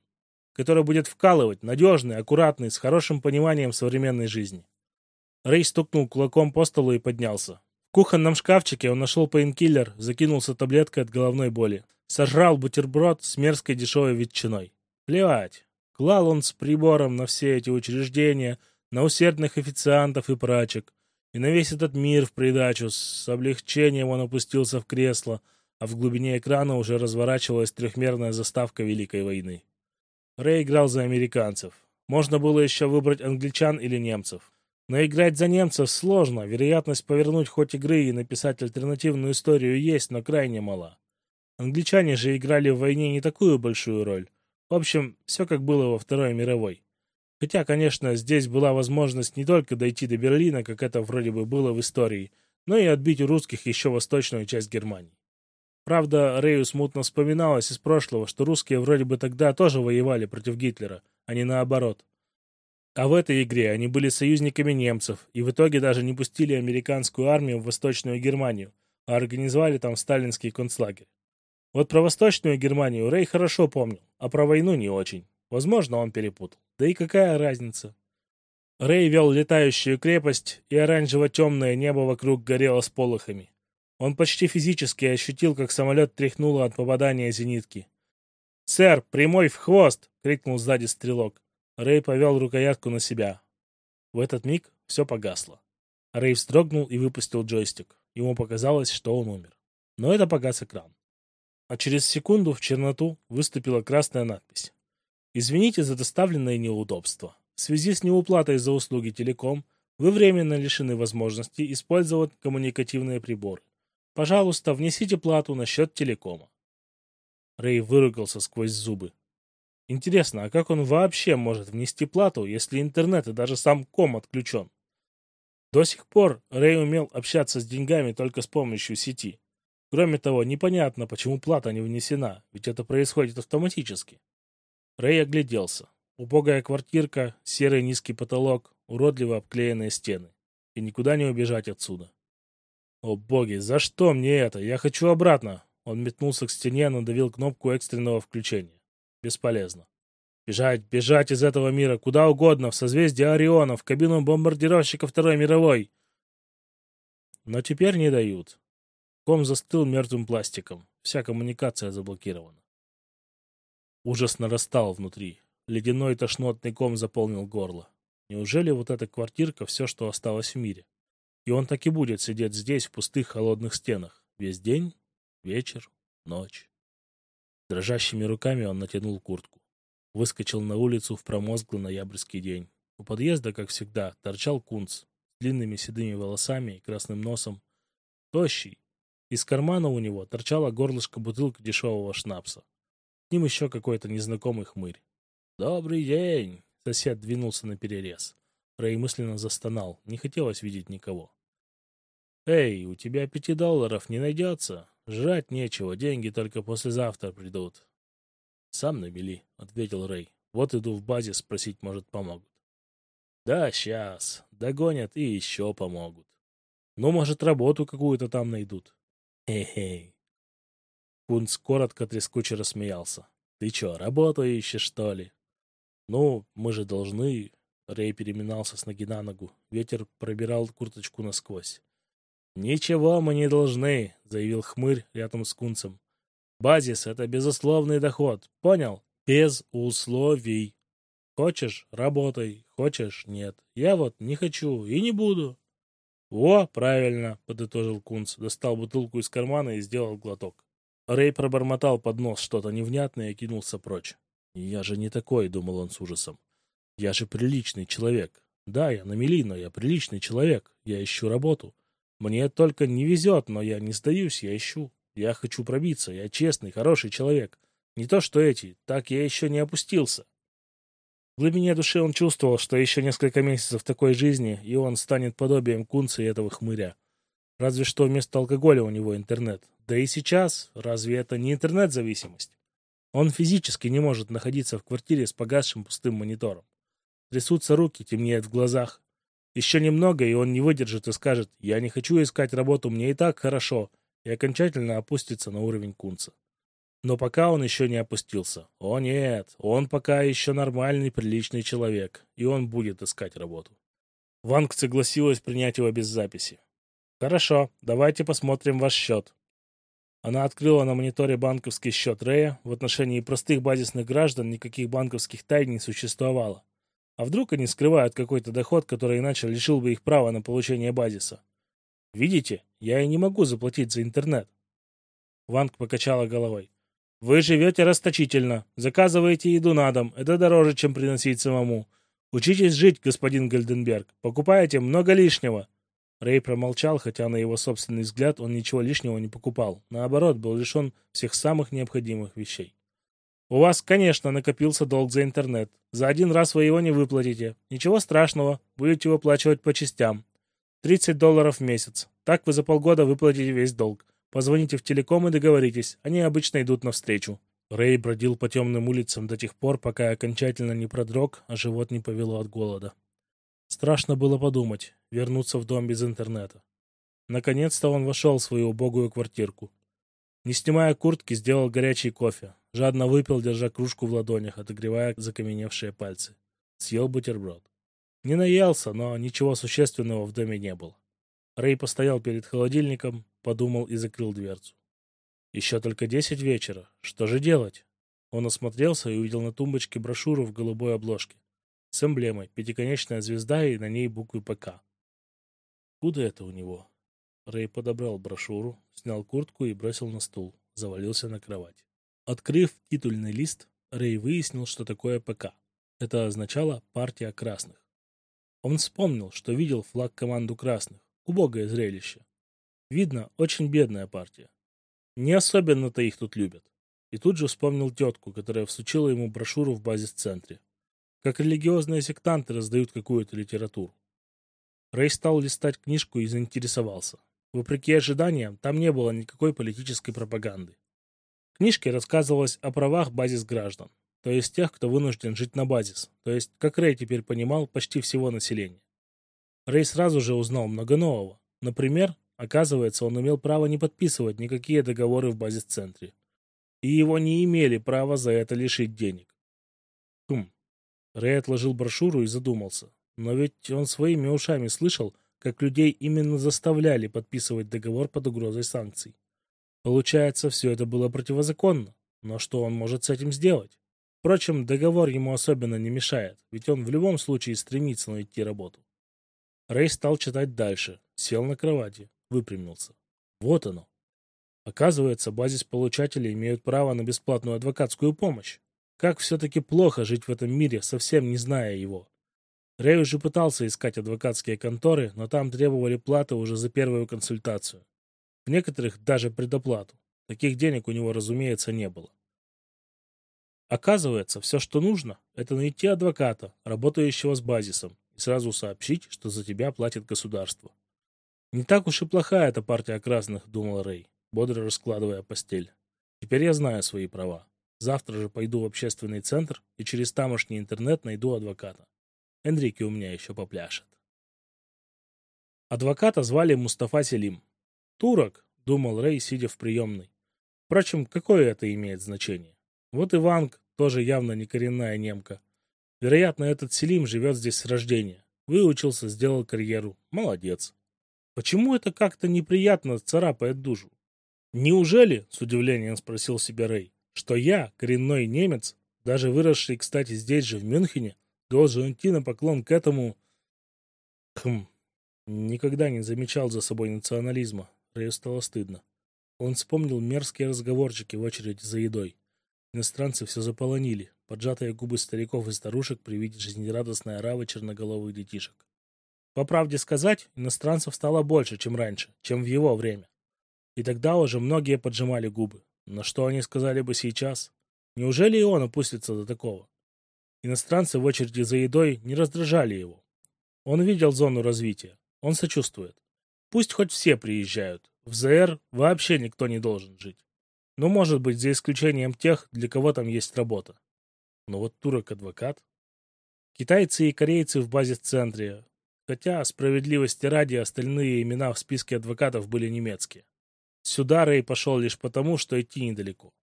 который будет вкалывать, надежный, аккуратный, с хорошим пониманием современной жизни. Рэй стукнул кулаком по столу и поднялся. В кухонном шкафчике он нашел пейнкиллер, закинулся таблеткой от головной боли. Сожрал бутерброд с мерзкой дешевой ветчиной. Плевать. Клал он с прибором на все эти учреждения, на усердных официантов и прачек, и на весь этот мир в придачу. С облегчением он опустился в кресло, а в глубине экрана уже разворачивалась трехмерная заставка Великой войны. Рэй играл за американцев. Можно было еще выбрать англичан или немцев. Но играть за немцев сложно, вероятность повернуть хоть игры и написать альтернативную историю есть, но крайне мала. Англичане же играли в войне не такую большую роль. В общем, все как было во Второй мировой. Хотя, конечно, здесь была возможность не только дойти до Берлина, как это вроде бы было в истории, но и отбить у русских еще восточную часть Германии. Правда, Рэю смутно вспоминалось из прошлого, что русские вроде бы тогда тоже воевали против Гитлера, а не наоборот. А в этой игре они были союзниками немцев и в итоге даже не пустили американскую армию в Восточную Германию, а организовали там сталинский концлагерь. Вот про Восточную Германию Рэй хорошо помнил, а про войну не очень. Возможно, он перепутал. Да и какая разница? Рэй вел летающую крепость, и оранжево-темное небо вокруг горело с полохами. Он почти физически ощутил, как самолет тряхнуло от попадания зенитки. «Сэр, прямой в хвост!» — крикнул сзади стрелок. Рэй повел рукоятку на себя. В этот миг все погасло. Рэй вздрогнул и выпустил джойстик. Ему показалось, что он умер. Но это погас экран. А через секунду в черноту выступила красная надпись. «Извините за доставленное неудобство. В связи с неуплатой за услуги телеком вы временно лишены возможности использовать коммуникативные приборы. Пожалуйста, внесите плату на счет телекома». Рэй выругался сквозь зубы. Интересно, а как он вообще может внести плату, если интернет и даже сам ком отключен? До сих пор Рэй умел общаться с деньгами только с помощью сети. Кроме того, непонятно, почему плата не внесена, ведь это происходит автоматически. Рэй огляделся. Убогая квартирка, серый низкий потолок, уродливо обклеенные стены. И никуда не убежать отсюда. О боги, за что мне это? Я хочу обратно. Он метнулся к стене, надавил кнопку экстренного включения. Бесполезно. Бежать, бежать из этого мира, куда угодно, в созвездие Ориона, в кабину бомбардировщика Второй мировой. Но теперь не дают. Ком застыл мертвым пластиком. Вся коммуникация заблокирована. Ужас нарастал внутри. Ледяной тошнотный ком заполнил горло. Неужели вот эта квартирка все, что осталось в мире? И он так и будет сидеть здесь, в пустых холодных стенах. Весь день, вечер, ночь. Дрожащими руками он натянул куртку. Выскочил на улицу в промозглый ноябрьский день. У подъезда, как всегда, торчал кунц с длинными седыми волосами и красным носом. Тощий. Из кармана у него торчала горлышко бутылки дешевого шнапса. С ним еще какой-то незнакомый хмырь. «Добрый день!» Сосед двинулся на перерез. Рэй мысленно застонал. Не хотелось видеть никого. «Эй, у тебя пяти долларов не найдется? Жрать нечего, деньги только послезавтра придут». «Сам набели», — ответил Рэй. «Вот иду в базе спросить, может, помогут». «Да, сейчас. Догонят и еще помогут. Ну, может, работу какую-то там найдут». «Хе-хей». Кунц коротко трескуче рассмеялся. «Ты че, работу ищешь, что ли?» «Ну, мы же должны...» Рэй переминался с ноги на ногу. Ветер пробирал курточку насквозь. «Ничего мы не должны», — заявил хмырь рядом с кунцем. «Базис — это безусловный доход, понял? Без условий. Хочешь — работай, хочешь — нет. Я вот не хочу и не буду». «О, правильно», — подытожил Кунц, достал бутылку из кармана и сделал глоток. Рэй пробормотал под нос что-то невнятное и кинулся прочь. «Я же не такой», — думал он с ужасом. «Я же приличный человек. Да, я на мели, но я приличный человек. Я ищу работу. Мне только не везет, но я не сдаюсь, я ищу. Я хочу пробиться, я честный, хороший человек. Не то что эти, так я еще не опустился. В глубине души он чувствовал, что еще несколько месяцев такой жизни, и он станет подобием кунца и этого хмыря. Разве что вместо алкоголя у него интернет. Да и сейчас, разве это не интернет-зависимость? Он физически не может находиться в квартире с погасшим пустым монитором. Трясутся руки, темнеет в глазах. Еще немного, и он не выдержит и скажет «Я не хочу искать работу, мне и так хорошо», и окончательно опустится на уровень кунца. Но пока он еще не опустился. О нет, он пока еще нормальный, приличный человек, и он будет искать работу. Ванг согласилась принять его без записи. «Хорошо, давайте посмотрим ваш счет». Она открыла на мониторе банковский счет Рэя. В отношении простых базисных граждан никаких банковских тайн не существовало. А вдруг они скрывают какой-то доход, который иначе лишил бы их права на получение базиса? Видите, я и не могу заплатить за интернет. Ванг покачала головой. Вы живете расточительно, заказываете еду на дом, это дороже, чем приносить самому. Учитесь жить, господин Гальденберг, покупаете много лишнего. Рэй промолчал, хотя на его собственный взгляд он ничего лишнего не покупал. Наоборот, был лишен всех самых необходимых вещей. У вас, конечно, накопился долг за интернет. За один раз вы его не выплатите. Ничего страшного, будете выплачивать по частям. 30 долларов в месяц. Так вы за полгода выплатите весь долг. Позвоните в телеком и договоритесь. Они обычно идут навстречу. Рэй бродил по темным улицам до тех пор, пока окончательно не продрог, а живот не повело от голода. Страшно было подумать, вернуться в дом без интернета. Наконец-то он вошел в свою убогую квартирку. Не снимая куртки, сделал горячий кофе. Жадно выпил, держа кружку в ладонях, отогревая закаменевшие пальцы. Съел бутерброд. Не наелся, но ничего существенного в доме не было. Рэй постоял перед холодильником, подумал и закрыл дверцу. Еще только десять вечера. Что же делать? Он осмотрелся и увидел на тумбочке брошюру в голубой обложке с эмблемой «Пятиконечная звезда» и на ней буквы «ПК». Куда это у него? Рэй подобрал брошюру, снял куртку и бросил на стул, завалился на кровать. Открыв титульный лист, Рэй выяснил, что такое ПК. Это означало «партия красных». Он вспомнил, что видел флаг команду красных. Убогое зрелище. Видно, очень бедная партия. Не особенно-то их тут любят. И тут же вспомнил тетку, которая всучила ему брошюру в базис-центре. Как религиозные сектанты раздают какую-то литературу. Рэй стал листать книжку и заинтересовался. Вопреки ожиданиям, там не было никакой политической пропаганды книжке рассказывалось о правах базис граждан, то есть тех, кто вынужден жить на базис, то есть, как Рэй теперь понимал, почти всего населения. Рэй сразу же узнал много нового. Например, Оказывается, он имел право не подписывать никакие договоры в базис-центре. И его не имели права за это лишить денег. Рэй отложил брошюру и задумался. Но ведь он своими ушами слышал, как людей именно заставляли подписывать договор под угрозой санкций. Получается, все это было противозаконно. Но что он может с этим сделать? Впрочем, договор ему особенно не мешает, ведь он в любом случае стремится найти работу. Рэй стал читать дальше, сел на кровати, выпрямился. Вот оно. Оказывается, базис-получатели имеют право на бесплатную адвокатскую помощь. Как все-таки плохо жить в этом мире, совсем не зная его. Рэй уже пытался искать адвокатские конторы, но там требовали платы уже за первую консультацию. В некоторых даже предоплату. Таких денег у него, разумеется, не было. Оказывается, все, что нужно, это найти адвоката, работающего с базисом, и сразу сообщить, что за тебя платит государство. Не так уж и плохая эта партия красных, думал Рэй, бодро раскладывая постель. Теперь я знаю свои права. Завтра же пойду в общественный центр и через тамошний интернет найду адвоката. Энрике у меня еще попляшет. Адвоката звали Мустафа Селим. Турок, думал Рэй, сидя в приемной. Впрочем, какое это имеет значение? Вот и Ванг, тоже явно не коренная немка. Вероятно, этот Селим живет здесь с рождения. Выучился, сделал карьеру. Молодец. Почему это как-то неприятно царапает душу? Неужели, с удивлением спросил себя Рэй, что я, коренной немец, даже выросший, кстати, здесь же, в Мюнхене, должен идти на поклон к этому... Хм, никогда не замечал за собой национализма. Рэю стало стыдно. Он вспомнил мерзкие разговорчики в очереди за едой. Иностранцы все заполонили, поджатые губы стариков и старушек при виде жизнерадостной оравы черноголовых детишек. По правде сказать, иностранцев стало больше, чем раньше, чем в его время. И тогда уже многие поджимали губы. Но что они сказали бы сейчас? Неужели и он опустится до такого? Иностранцы в очереди за едой не раздражали его. Он видел зону развития. Он сочувствует. Пусть хоть все приезжают. В ЗР вообще никто не должен жить. Ну, может быть, за исключением тех, для кого там есть работа. Но вот турок-адвокат. Китайцы и корейцы в базе-центре. Хотя, справедливости ради, остальные имена в списке адвокатов были немецкие. Сюда Рэй пошел лишь потому, что идти недалеко.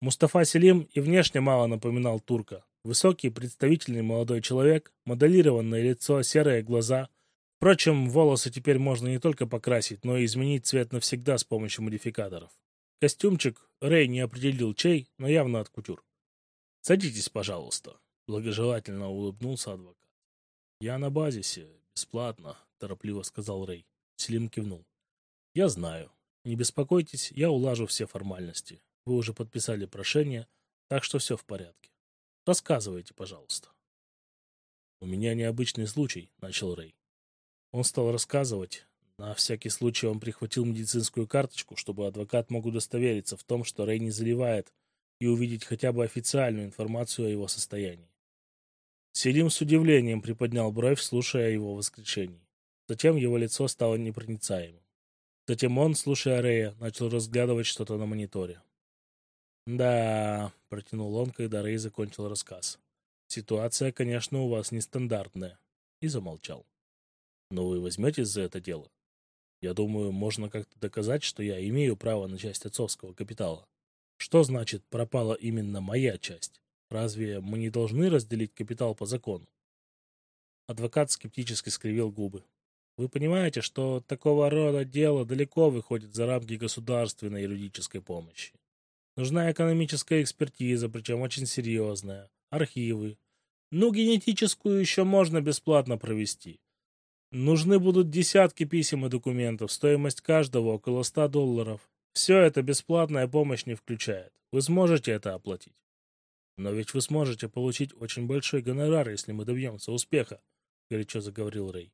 Мустафа Селим и внешне мало напоминал турка. Высокий, представительный молодой человек, моделированное лицо, серые глаза. Впрочем, волосы теперь можно не только покрасить, но и изменить цвет навсегда с помощью модификаторов. Костюмчик Рэй не определил чей, но явно от кутюр. «Садитесь, пожалуйста», — благожелательно улыбнулся адвокат. «Я на базисе, бесплатно», — торопливо сказал Рэй. Селим кивнул. «Я знаю. Не беспокойтесь, я улажу все формальности. Вы уже подписали прошение, так что все в порядке. Рассказывайте, пожалуйста». «У меня необычный случай», — начал Рэй. Он стал рассказывать, на всякий случай он прихватил медицинскую карточку, чтобы адвокат мог удостовериться в том, что Рэй не заливает, и увидеть хотя бы официальную информацию о его состоянии. Селим с удивлением приподнял бровь, слушая его воскрешений. Затем его лицо стало непроницаемым. Затем он, слушая Рэя, начал разглядывать что-то на мониторе. «Да», — протянул он, когда Рэй закончил рассказ. «Ситуация, конечно, у вас нестандартная». И замолчал. «Но вы возьметесь за это дело?» Я думаю, можно как-то доказать, что я имею право на часть отцовского капитала. Что значит пропала именно моя часть? Разве мы не должны разделить капитал по закону? Адвокат скептически скривил губы. Вы понимаете, что такого рода дело далеко выходит за рамки государственной юридической помощи. Нужна экономическая экспертиза, причем очень серьезная, архивы. Ну, генетическую еще можно бесплатно провести. Нужны будут десятки писем и документов, стоимость каждого около 100 долларов. Все это бесплатная помощь не включает. Вы сможете это оплатить. Но ведь вы сможете получить очень большой гонорар, если мы добьемся успеха, горячо заговорил Рэй.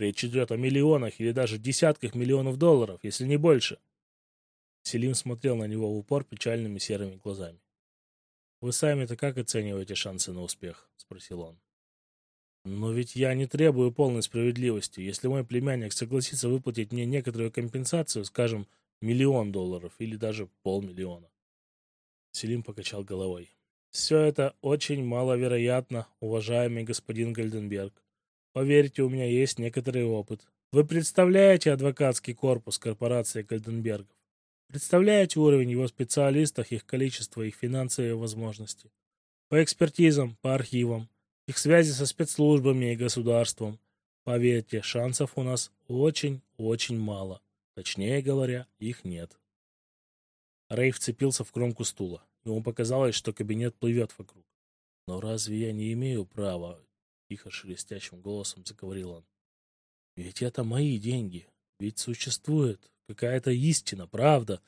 Речь идет о миллионах или даже десятках миллионов долларов, если не больше. Селим смотрел на него в упор печальными серыми глазами. «Вы сами-то как оцениваете шансы на успех?» — спросил он. Но ведь я не требую полной справедливости. Если мой племянник согласится выплатить мне некоторую компенсацию, скажем, миллион долларов или даже полмиллиона. Селим покачал головой. Все это очень маловероятно, уважаемый господин Гальденберг. Поверьте, у меня есть некоторый опыт. Вы представляете адвокатский корпус корпорации Гальденбергов? Представляете уровень его специалистов, их количество, их финансовые возможности? По экспертизам, по архивам, их связи со спецслужбами и государством. Поверьте, шансов у нас очень-очень мало. Точнее говоря, их нет. Рэй вцепился в кромку стула. Ему показалось, что кабинет плывет вокруг. «Но разве я не имею права?» — тихо шелестящим голосом заговорил он. «Ведь это мои деньги. Ведь существует какая-то истина, правда.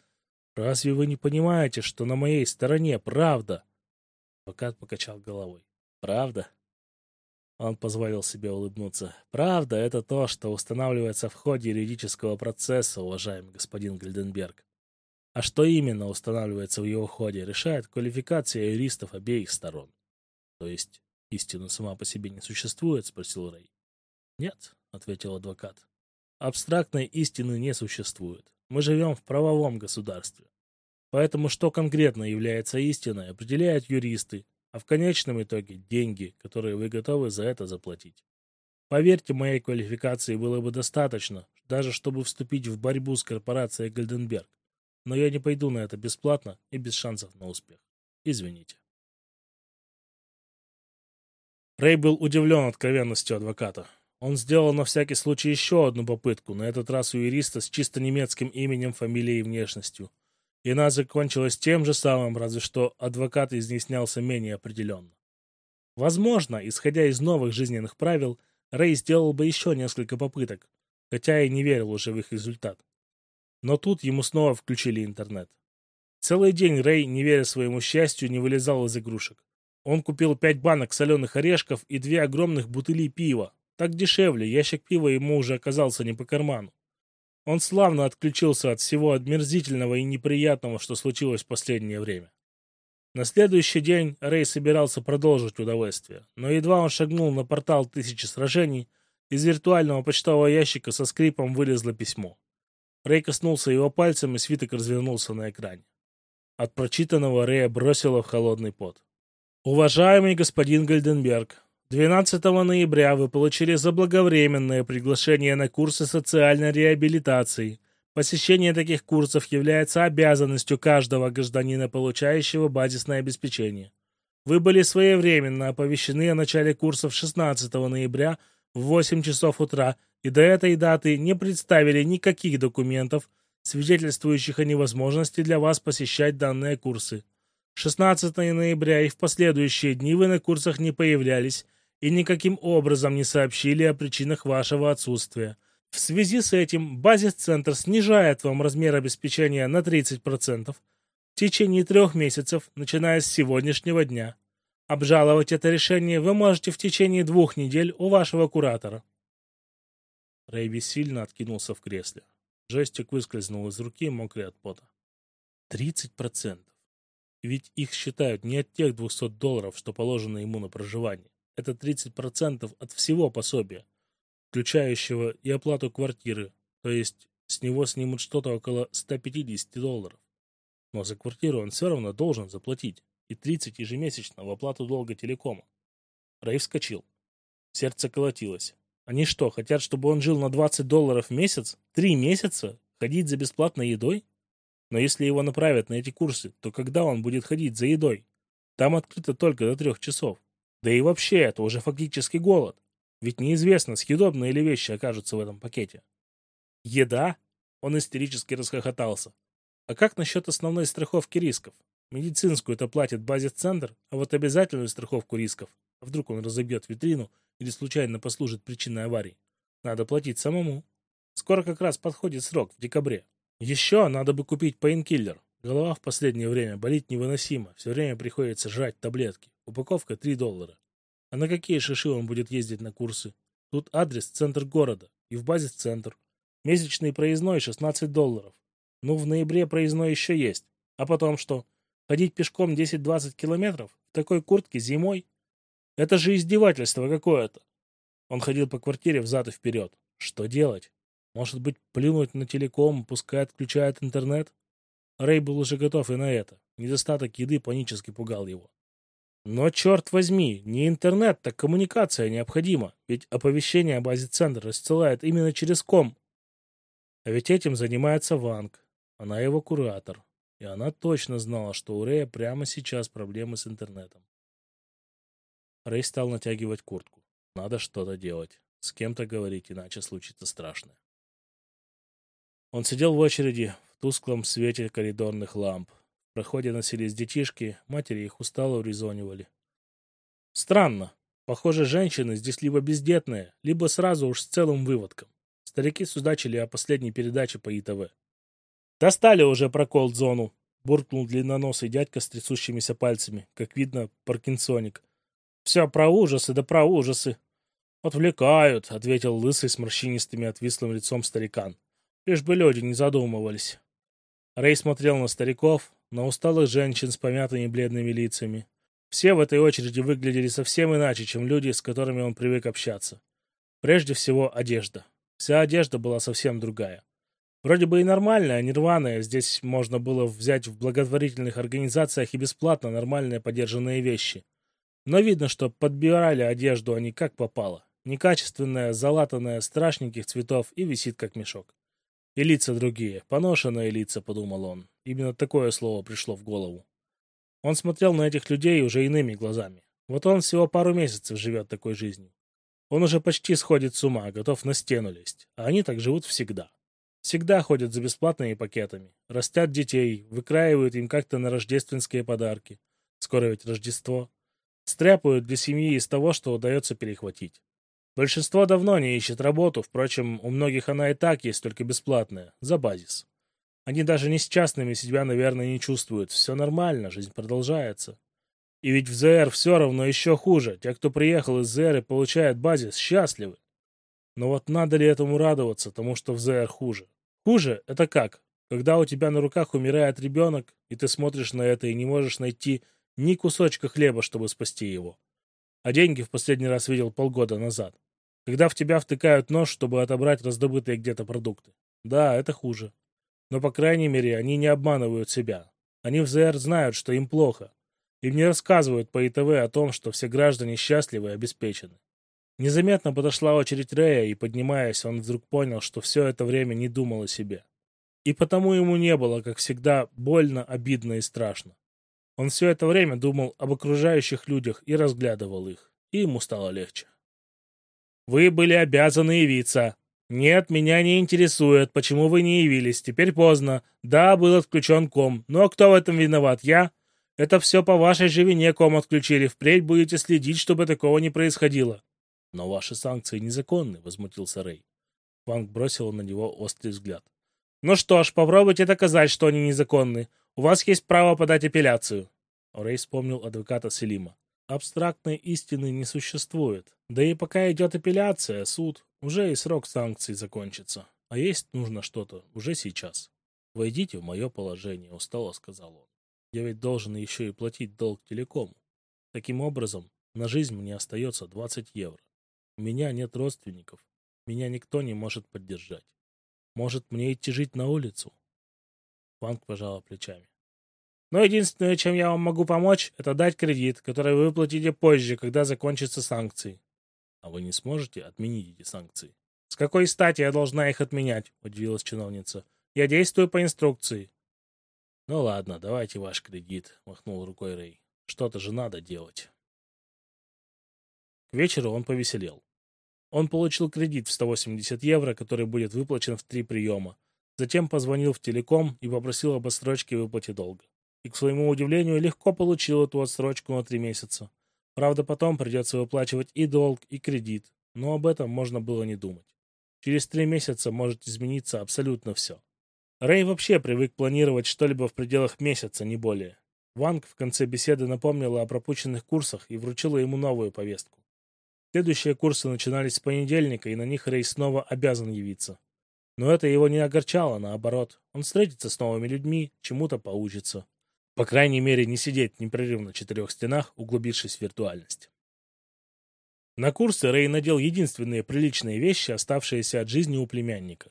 Разве вы не понимаете, что на моей стороне правда?» Адвокат покачал головой. «Правда?» Он позволил себе улыбнуться. «Правда — это то, что устанавливается в ходе юридического процесса, уважаемый господин Гальденберг. А что именно устанавливается в его ходе, решает квалификация юристов обеих сторон. То есть истина сама по себе не существует, спросил Рэй. Нет, ответил адвокат. Абстрактной истины не существует. Мы живем в правовом государстве. Поэтому что конкретно является истиной, определяют юристы, а в конечном итоге деньги, которые вы готовы за это заплатить. Поверьте, моей квалификации было бы достаточно, даже чтобы вступить в борьбу с корпорацией Гальденберг но я не пойду на это бесплатно и без шансов на успех. Извините. Рэй был удивлен откровенностью адвоката. Он сделал на всякий случай еще одну попытку, на этот раз у юриста с чисто немецким именем, фамилией и внешностью. И она закончилась тем же самым, разве что адвокат изъяснялся менее определенно. Возможно, исходя из новых жизненных правил, Рэй сделал бы еще несколько попыток, хотя и не верил уже в их результат. Но тут ему снова включили интернет. Целый день Рэй, не веря своему счастью, не вылезал из игрушек. Он купил пять банок соленых орешков и две огромных бутыли пива. Так дешевле, ящик пива ему уже оказался не по карману. Он славно отключился от всего отмерзительного и неприятного, что случилось в последнее время. На следующий день Рэй собирался продолжить удовольствие, но едва он шагнул на портал тысячи сражений, из виртуального почтового ящика со скрипом вылезло письмо. Рэй коснулся его пальцем, и свиток развернулся на экране. От прочитанного Рэя бросило в холодный пот. «Уважаемый господин Гальденберг, 12 ноября вы получили заблаговременное приглашение на курсы социальной реабилитации. Посещение таких курсов является обязанностью каждого гражданина, получающего базисное обеспечение. Вы были своевременно оповещены о начале курсов 16 ноября в 8 часов утра и до этой даты не представили никаких документов, свидетельствующих о невозможности для вас посещать данные курсы. 16 ноября и в последующие дни вы на курсах не появлялись и никаким образом не сообщили о причинах вашего отсутствия. В связи с этим базис-центр снижает вам размер обеспечения на 30% в течение трех месяцев, начиная с сегодняшнего дня. Обжаловать это решение вы можете в течение двух недель у вашего куратора. Рэй сильно откинулся в кресле. Жестик выскользнул из руки, мокрый от пота. Тридцать процентов. Ведь их считают не от тех двухсот долларов, что положено ему на проживание. Это тридцать процентов от всего пособия, включающего и оплату квартиры, то есть с него снимут что-то около 150 долларов. Но за квартиру он все равно должен заплатить и 30 ежемесячно в оплату долга телекома. Рэй вскочил. Сердце колотилось. Они что, хотят, чтобы он жил на 20 долларов в месяц? Три месяца? Ходить за бесплатной едой? Но если его направят на эти курсы, то когда он будет ходить за едой? Там открыто только до трех часов. Да и вообще, это уже фактически голод. Ведь неизвестно, съедобные ли вещи окажутся в этом пакете. Еда? Он истерически расхохотался. А как насчет основной страховки рисков? Медицинскую это платит базис-центр, а вот обязательную страховку рисков, а вдруг он разобьет витрину или случайно послужит причиной аварии, надо платить самому. Скоро как раз подходит срок, в декабре. Еще надо бы купить пейнкиллер. Голова в последнее время болит невыносимо, все время приходится жрать таблетки. Упаковка 3 доллара. А на какие шиши он будет ездить на курсы? Тут адрес центр города и в базе центр. Месячный проездной 16 долларов. Ну, в ноябре проездной еще есть. А потом что? Ходить пешком 10-20 километров? В такой куртке зимой? Это же издевательство какое-то. Он ходил по квартире взад и вперед. Что делать? Может быть, плюнуть на телеком, пускай отключает интернет? Рэй был уже готов и на это. Недостаток еды панически пугал его. Но, черт возьми, не интернет, так коммуникация необходима, ведь оповещение о базе центра рассылает именно через ком. А ведь этим занимается Ванг. Она его куратор. И она точно знала, что у Рэя прямо сейчас проблемы с интернетом. Рэй стал натягивать куртку. Надо что-то делать. С кем-то говорить, иначе случится страшное. Он сидел в очереди в тусклом свете коридорных ламп. В проходе носились детишки, матери их устало урезонивали. Странно. Похоже, женщины здесь либо бездетные, либо сразу уж с целым выводком. Старики судачили о последней передаче по ИТВ. «Достали уже прокол зону!» — буркнул длинноносый дядька с трясущимися пальцами. Как видно, паркинсоник. «Все про ужасы, да про ужасы!» «Отвлекают», — ответил лысый с морщинистыми отвислым лицом старикан. «Лишь бы люди не задумывались». Рэй смотрел на стариков, на усталых женщин с помятыми бледными лицами. Все в этой очереди выглядели совсем иначе, чем люди, с которыми он привык общаться. Прежде всего, одежда. Вся одежда была совсем другая. Вроде бы и нормальная, а не рваная. Здесь можно было взять в благотворительных организациях и бесплатно нормальные подержанные вещи. Но видно, что подбирали одежду они как попало. Некачественная, залатанная, страшненьких цветов и висит как мешок. И лица другие, поношенные лица, подумал он. Именно такое слово пришло в голову. Он смотрел на этих людей уже иными глазами. Вот он всего пару месяцев живет такой жизнью. Он уже почти сходит с ума, готов на стену лезть. А они так живут всегда. Всегда ходят за бесплатными пакетами, растят детей, выкраивают им как-то на рождественские подарки. Скоро ведь Рождество. Стряпают для семьи из того, что удается перехватить. Большинство давно не ищет работу, впрочем, у многих она и так есть, только бесплатная, за базис. Они даже не с частными себя, наверное, не чувствуют. Все нормально, жизнь продолжается. И ведь в ЗР все равно еще хуже. Те, кто приехал из ЗР и получает базис, счастливы. Но вот надо ли этому радоваться, тому, что в ЗР хуже? Хуже — это как? Когда у тебя на руках умирает ребенок, и ты смотришь на это и не можешь найти ни кусочка хлеба, чтобы спасти его. А деньги в последний раз видел полгода назад. Когда в тебя втыкают нож, чтобы отобрать раздобытые где-то продукты. Да, это хуже. Но, по крайней мере, они не обманывают себя. Они в ЗР знают, что им плохо. Им не рассказывают по ИТВ о том, что все граждане счастливы и обеспечены. Незаметно подошла очередь Рея, и, поднимаясь, он вдруг понял, что все это время не думал о себе. И потому ему не было, как всегда, больно, обидно и страшно. Он все это время думал об окружающих людях и разглядывал их, и ему стало легче. «Вы были обязаны явиться. Нет, меня не интересует, почему вы не явились. Теперь поздно. Да, был отключен ком. Но кто в этом виноват? Я? Это все по вашей же вине ком отключили. Впредь будете следить, чтобы такого не происходило». «Но ваши санкции незаконны», — возмутился Рэй. Ванг бросил на него острый взгляд. «Ну что ж, попробуйте доказать, что они незаконны. У вас есть право подать апелляцию. Рэй вспомнил адвоката Селима. Абстрактной истины не существует. Да и пока идет апелляция, суд, уже и срок санкций закончится. А есть нужно что-то уже сейчас. «Войдите в мое положение», — устало сказал он. «Я ведь должен еще и платить долг телекому. Таким образом, на жизнь мне остается 20 евро. У меня нет родственников. Меня никто не может поддержать. Может, мне идти жить на улицу? Банк пожал плечами. Но единственное, чем я вам могу помочь, это дать кредит, который вы выплатите позже, когда закончатся санкции. А вы не сможете отменить эти санкции? С какой стати я должна их отменять? Удивилась чиновница. Я действую по инструкции. Ну ладно, давайте ваш кредит, махнул рукой Рэй. Что-то же надо делать. К вечеру он повеселел. Он получил кредит в 180 евро, который будет выплачен в три приема, Затем позвонил в телеком и попросил об отсрочке выплате долга. И, к своему удивлению, легко получил эту отсрочку на три месяца. Правда, потом придется выплачивать и долг, и кредит, но об этом можно было не думать. Через три месяца может измениться абсолютно все. Рэй вообще привык планировать что-либо в пределах месяца, не более. Ванг в конце беседы напомнила о пропущенных курсах и вручила ему новую повестку. Следующие курсы начинались с понедельника, и на них Рэй снова обязан явиться. Но это его не огорчало, наоборот. Он встретится с новыми людьми, чему-то поучится. По крайней мере, не сидеть непрерывно в четырех стенах, углубившись в виртуальность. На курсы Рэй надел единственные приличные вещи, оставшиеся от жизни у племянника.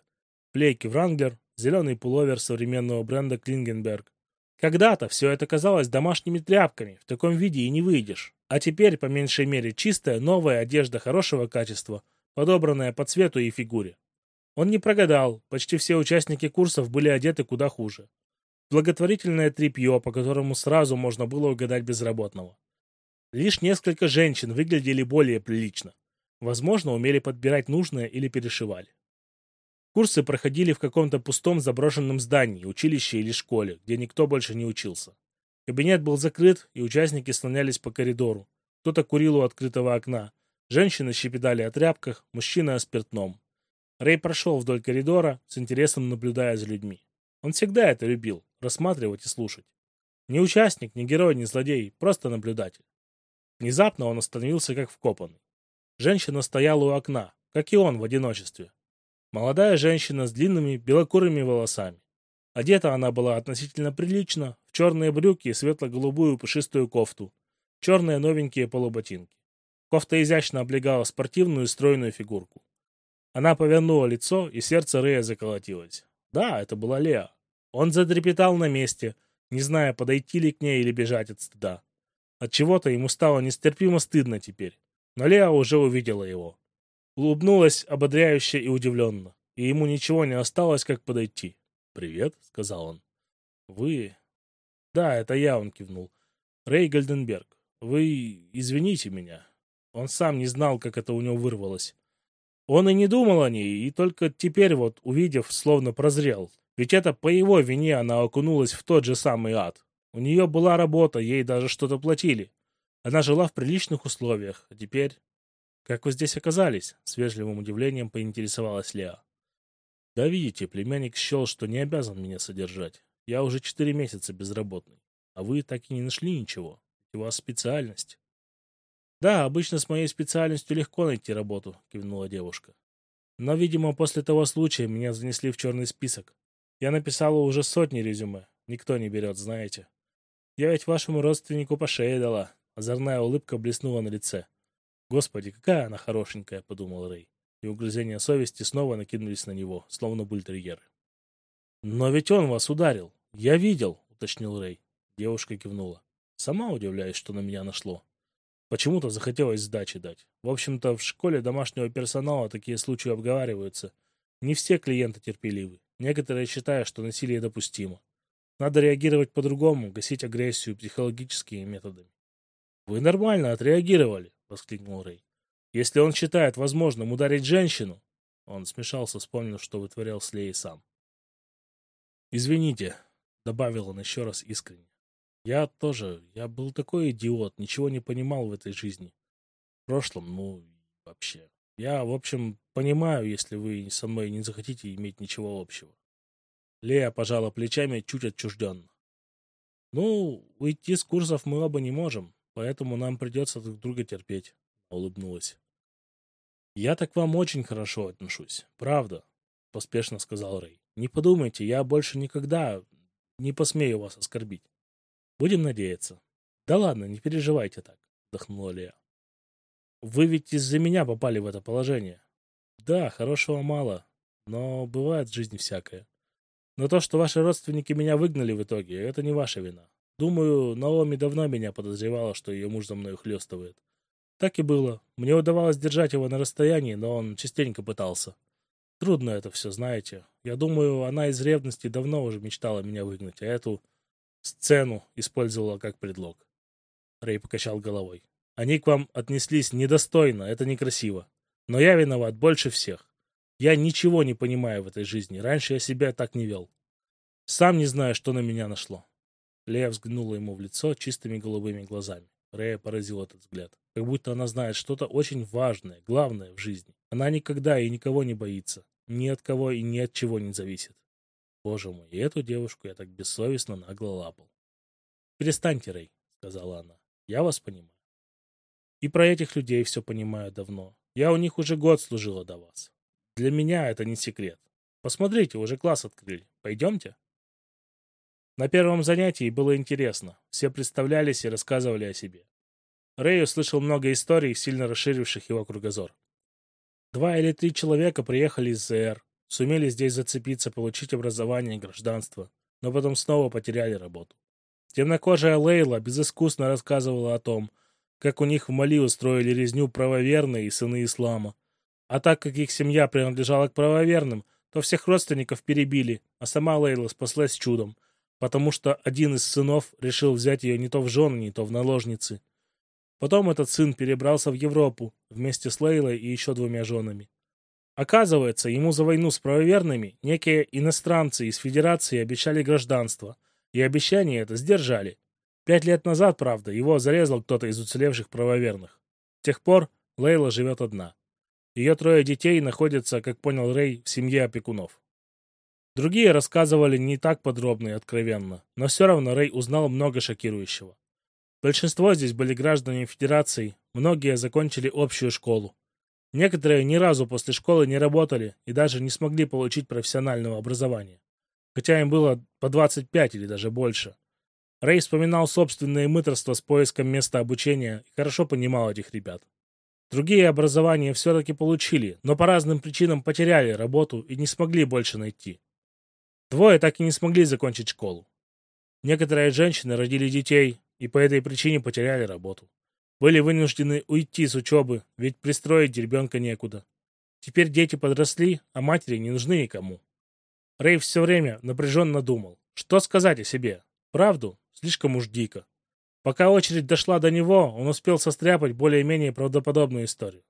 Плейки Вранглер, зеленый пуловер современного бренда Клингенберг, Когда-то все это казалось домашними тряпками, в таком виде и не выйдешь. А теперь, по меньшей мере, чистая, новая одежда хорошего качества, подобранная по цвету и фигуре. Он не прогадал, почти все участники курсов были одеты куда хуже. Благотворительное тряпье, по которому сразу можно было угадать безработного. Лишь несколько женщин выглядели более прилично. Возможно, умели подбирать нужное или перешивали. Курсы проходили в каком-то пустом заброшенном здании, училище или школе, где никто больше не учился. Кабинет был закрыт, и участники слонялись по коридору. Кто-то курил у открытого окна. Женщины щепетали о тряпках, мужчины о спиртном. Рэй прошел вдоль коридора, с интересом наблюдая за людьми. Он всегда это любил — рассматривать и слушать. Не участник, не герой, не злодей, просто наблюдатель. Внезапно он остановился как вкопанный. Женщина стояла у окна, как и он в одиночестве. Молодая женщина с длинными белокурыми волосами. Одета она была относительно прилично, в черные брюки и светло-голубую пушистую кофту, черные новенькие полуботинки. Кофта изящно облегала спортивную стройную фигурку. Она повернула лицо, и сердце Рэя заколотилось. Да, это была Леа. Он затрепетал на месте, не зная, подойти ли к ней или бежать от стыда. От чего-то ему стало нестерпимо стыдно теперь. Но Леа уже увидела его. Улыбнулась ободряюще и удивленно, и ему ничего не осталось, как подойти. «Привет», — сказал он. «Вы...» «Да, это я», — он кивнул. «Рэй Гальденберг, вы извините меня». Он сам не знал, как это у него вырвалось. Он и не думал о ней, и только теперь вот, увидев, словно прозрел. Ведь это по его вине она окунулась в тот же самый ад. У нее была работа, ей даже что-то платили. Она жила в приличных условиях, а теперь... «Как вы здесь оказались?» — с вежливым удивлением поинтересовалась Леа. «Да видите, племянник счел, что не обязан меня содержать. Я уже четыре месяца безработный. А вы так и не нашли ничего. у вас специальность». «Да, обычно с моей специальностью легко найти работу», — кивнула девушка. «Но, видимо, после того случая меня занесли в черный список. Я написала уже сотни резюме. Никто не берет, знаете. Я ведь вашему родственнику по шее дала». Озорная улыбка блеснула на лице. «Господи, какая она хорошенькая!» — подумал Рэй. И угрызения совести снова накинулись на него, словно бультерьеры. «Но ведь он вас ударил! Я видел!» — уточнил Рэй. Девушка кивнула. «Сама удивляюсь, что на меня нашло. Почему-то захотелось сдачи дать. В общем-то, в школе домашнего персонала такие случаи обговариваются. Не все клиенты терпеливы. Некоторые считают, что насилие допустимо. Надо реагировать по-другому, гасить агрессию психологическими методами. Вы нормально отреагировали воскликнул Рэй. Если он считает возможным ударить женщину... Он смешался, вспомнив, что вытворял с Леей сам. «Извините», — добавил он еще раз искренне. «Я тоже, я был такой идиот, ничего не понимал в этой жизни. В прошлом, ну, вообще. Я, в общем, понимаю, если вы со мной не захотите иметь ничего общего». Лея пожала плечами чуть отчужденно. «Ну, уйти с курсов мы оба не можем. Поэтому нам придется друг друга терпеть», — улыбнулась. «Я так к вам очень хорошо отношусь, правда», — поспешно сказал Рэй. «Не подумайте, я больше никогда не посмею вас оскорбить. Будем надеяться». «Да ладно, не переживайте так», — вздохнула Лея. «Вы ведь из-за меня попали в это положение». «Да, хорошего мало, но бывает в жизни всякое. Но то, что ваши родственники меня выгнали в итоге, это не ваша вина. Думаю, Наоми давно меня подозревала, что ее муж за мной хлестывает. Так и было. Мне удавалось держать его на расстоянии, но он частенько пытался. Трудно это все, знаете. Я думаю, она из ревности давно уже мечтала меня выгнать, а эту сцену использовала как предлог. Рэй покачал головой. Они к вам отнеслись недостойно, это некрасиво. Но я виноват больше всех. Я ничего не понимаю в этой жизни. Раньше я себя так не вел. Сам не знаю, что на меня нашло. Лея взглянула ему в лицо чистыми голубыми глазами. Рэя поразил этот взгляд. Как будто она знает что-то очень важное, главное в жизни. Она никогда и никого не боится. Ни от кого и ни от чего не зависит. Боже мой, и эту девушку я так бессовестно нагло лапал. «Перестаньте, Рэй», — сказала она. «Я вас понимаю. И про этих людей все понимаю давно. Я у них уже год служила до вас. Для меня это не секрет. Посмотрите, уже класс открыли. Пойдемте?» На первом занятии было интересно. Все представлялись и рассказывали о себе. Рэй услышал много историй, сильно расширивших его кругозор. Два или три человека приехали из ЗР, сумели здесь зацепиться, получить образование и гражданство, но потом снова потеряли работу. Темнокожая Лейла безыскусно рассказывала о том, как у них в Мали устроили резню правоверные и сыны ислама. А так как их семья принадлежала к правоверным, то всех родственников перебили, а сама Лейла спаслась чудом, потому что один из сынов решил взять ее не то в жены, не то в наложницы. Потом этот сын перебрался в Европу вместе с Лейлой и еще двумя женами. Оказывается, ему за войну с правоверными некие иностранцы из Федерации обещали гражданство, и обещание это сдержали. Пять лет назад, правда, его зарезал кто-то из уцелевших правоверных. С тех пор Лейла живет одна. Ее трое детей находятся, как понял Рэй, в семье опекунов. Другие рассказывали не так подробно и откровенно, но все равно Рэй узнал много шокирующего. Большинство здесь были граждане Федерации, многие закончили общую школу. Некоторые ни разу после школы не работали и даже не смогли получить профессионального образования, хотя им было по 25 или даже больше. Рэй вспоминал собственное мыторство с поиском места обучения и хорошо понимал этих ребят. Другие образования все-таки получили, но по разным причинам потеряли работу и не смогли больше найти. Двое так и не смогли закончить школу. Некоторые женщины родили детей и по этой причине потеряли работу. Были вынуждены уйти с учебы, ведь пристроить ребенка некуда. Теперь дети подросли, а матери не нужны никому. Рэй все время напряженно думал, что сказать о себе. Правду? Слишком уж дико. Пока очередь дошла до него, он успел состряпать более-менее правдоподобную историю.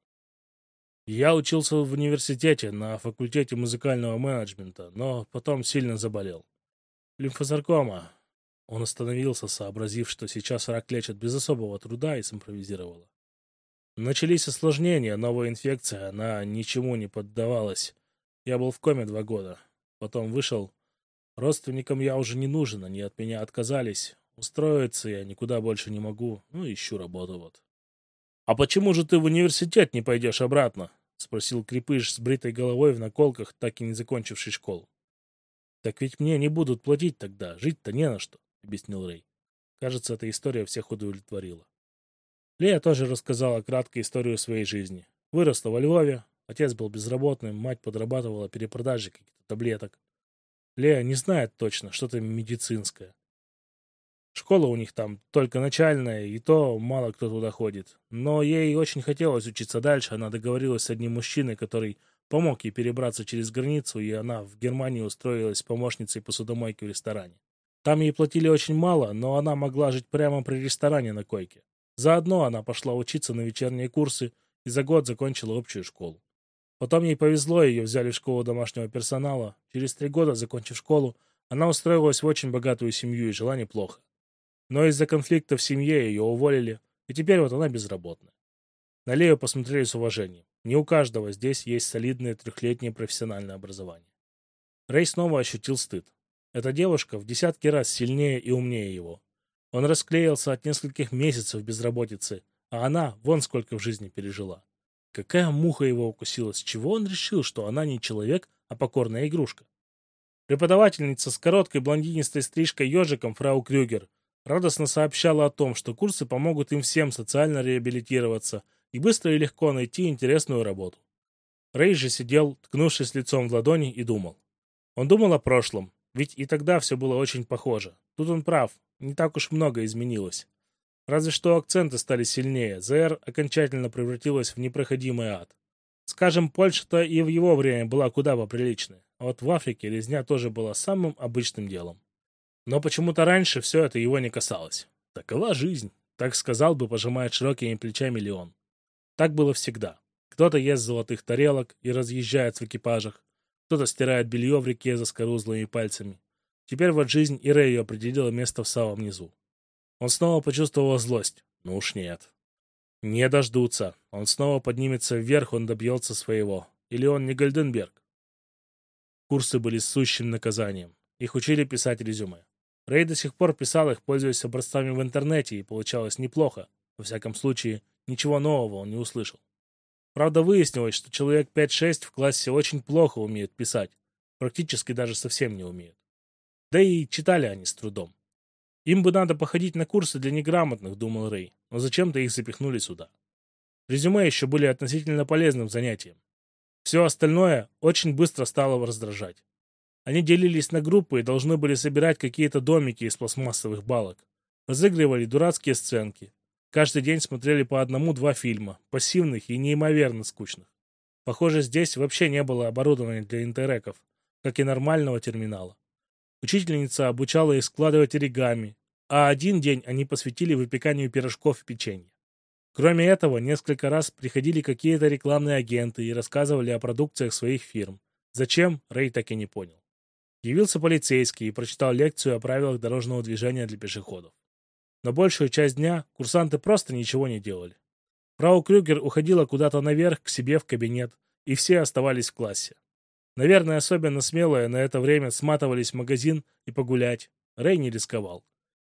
Я учился в университете на факультете музыкального менеджмента, но потом сильно заболел. Лимфосаркома. Он остановился, сообразив, что сейчас рак лечат без особого труда, и симпровизировала. Начались осложнения, новая инфекция, она ничему не поддавалась. Я был в коме два года. Потом вышел. Родственникам я уже не нужен, они от меня отказались. Устроиться я никуда больше не могу, ну, ищу работу вот. «А почему же ты в университет не пойдешь обратно?» — спросил Крепыш с бритой головой в наколках, так и не закончивший школу. «Так ведь мне не будут платить тогда, жить-то не на что», — объяснил Рэй. Кажется, эта история всех удовлетворила. Лея тоже рассказала краткую историю своей жизни. Выросла во Львове, отец был безработным, мать подрабатывала перепродажей каких-то таблеток. Лея не знает точно, что-то медицинское. Школа у них там только начальная, и то мало кто туда ходит. Но ей очень хотелось учиться дальше. Она договорилась с одним мужчиной, который помог ей перебраться через границу, и она в Германии устроилась помощницей посудомойки в ресторане. Там ей платили очень мало, но она могла жить прямо при ресторане на койке. Заодно она пошла учиться на вечерние курсы и за год закончила общую школу. Потом ей повезло, ее взяли в школу домашнего персонала. Через три года, закончив школу, она устроилась в очень богатую семью и жила неплохо. Но из-за конфликта в семье ее уволили, и теперь вот она безработная. На Лею посмотрели с уважением. Не у каждого здесь есть солидное трехлетнее профессиональное образование. Рэй снова ощутил стыд. Эта девушка в десятки раз сильнее и умнее его. Он расклеился от нескольких месяцев безработицы, а она вон сколько в жизни пережила. Какая муха его укусила, с чего он решил, что она не человек, а покорная игрушка? Преподавательница с короткой блондинистой стрижкой ежиком фрау Крюгер радостно сообщала о том, что курсы помогут им всем социально реабилитироваться и быстро и легко найти интересную работу. Рэй же сидел, ткнувшись лицом в ладони, и думал. Он думал о прошлом, ведь и тогда все было очень похоже. Тут он прав, не так уж много изменилось. Разве что акценты стали сильнее, ЗР окончательно превратилась в непроходимый ад. Скажем, Польша-то и в его время была куда поприличнее, а вот в Африке резня тоже была самым обычным делом. Но почему-то раньше все это его не касалось. Такова жизнь, так сказал бы, пожимая широкими плечами Леон. Так было всегда. Кто-то ест золотых тарелок и разъезжает в экипажах, кто-то стирает белье в реке за скорузлыми пальцами. Теперь вот жизнь и Рэю определила место в самом низу. Он снова почувствовал злость. Ну уж нет. Не дождутся. Он снова поднимется вверх, он добьется своего. Или он не Гольденберг? Курсы были сущим наказанием. Их учили писать резюме. Рэй до сих пор писал их, пользуясь образцами в интернете, и получалось неплохо. Во всяком случае, ничего нового он не услышал. Правда, выяснилось, что человек 5-6 в классе очень плохо умеет писать. Практически даже совсем не умеют. Да и читали они с трудом. Им бы надо походить на курсы для неграмотных, думал Рэй, но зачем-то их запихнули сюда. Резюме еще были относительно полезным занятием. Все остальное очень быстро стало раздражать. Они делились на группы и должны были собирать какие-то домики из пластмассовых балок. разыгрывали дурацкие сценки. Каждый день смотрели по одному-два фильма, пассивных и неимоверно скучных. Похоже, здесь вообще не было оборудования для интереков, как и нормального терминала. Учительница обучала их складывать оригами, а один день они посвятили выпеканию пирожков и печенья. Кроме этого, несколько раз приходили какие-то рекламные агенты и рассказывали о продукциях своих фирм. Зачем, Рэй так и не понял. Явился полицейский и прочитал лекцию о правилах дорожного движения для пешеходов. Но большую часть дня курсанты просто ничего не делали. Фрау Крюгер уходила куда-то наверх к себе в кабинет, и все оставались в классе. Наверное, особенно смелые на это время сматывались в магазин и погулять. Рэй не рисковал.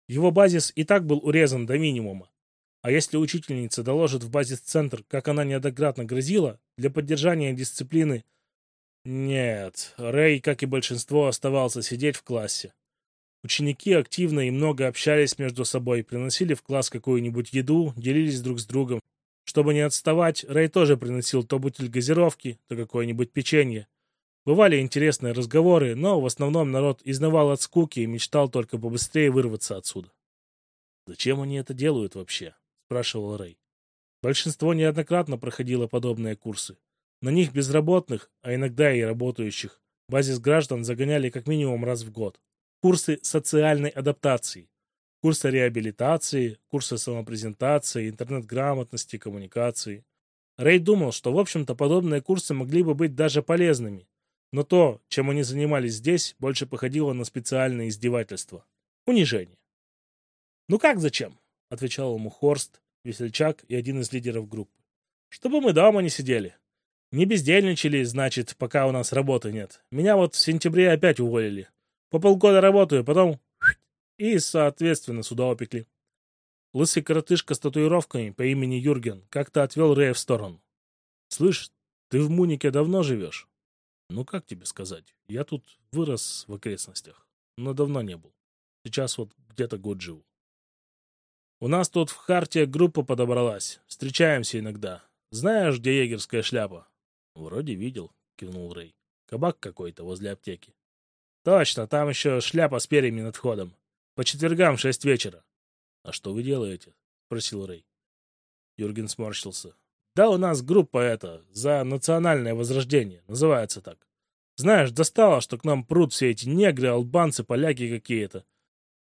Его базис и так был урезан до минимума. А если учительница доложит в базис-центр, как она неоднократно грозила, для поддержания дисциплины... Нет, Рэй, как и большинство, оставался сидеть в классе. Ученики активно и много общались между собой, приносили в класс какую-нибудь еду, делились друг с другом. Чтобы не отставать, Рэй тоже приносил то бутыль газировки, то какое-нибудь печенье. Бывали интересные разговоры, но в основном народ изнывал от скуки и мечтал только побыстрее вырваться отсюда. «Зачем они это делают вообще?» – спрашивал Рэй. Большинство неоднократно проходило подобные курсы. На них безработных, а иногда и работающих, базис граждан загоняли как минимум раз в год. Курсы социальной адаптации, курсы реабилитации, курсы самопрезентации, интернет-грамотности, коммуникации. Рэй думал, что, в общем-то, подобные курсы могли бы быть даже полезными, но то, чем они занимались здесь, больше походило на специальное издевательство. Унижение. «Ну как зачем?» — отвечал ему Хорст, весельчак и один из лидеров группы. «Чтобы мы дома не сидели. Не бездельничали, значит, пока у нас работы нет. Меня вот в сентябре опять уволили. По полгода работаю, потом... И, соответственно, сюда упекли». Лысый коротышка с татуировками по имени Юрген как-то отвел Рэя в сторону. «Слышь, ты в Мунике давно живешь?» Ну, как тебе сказать? Я тут вырос в окрестностях, но давно не был. Сейчас вот где-то год живу. У нас тут в Харте группа подобралась. Встречаемся иногда. Знаешь, где егерская шляпа? Вроде видел, кивнул Рэй. Кабак какой-то возле аптеки. Точно, там еще шляпа с перьями над входом. По четвергам в шесть вечера. А что вы делаете? Спросил Рэй. Юрген сморщился. Да, у нас группа эта, за национальное возрождение, называется так. Знаешь, достало, что к нам прут все эти негры, албанцы, поляки какие-то.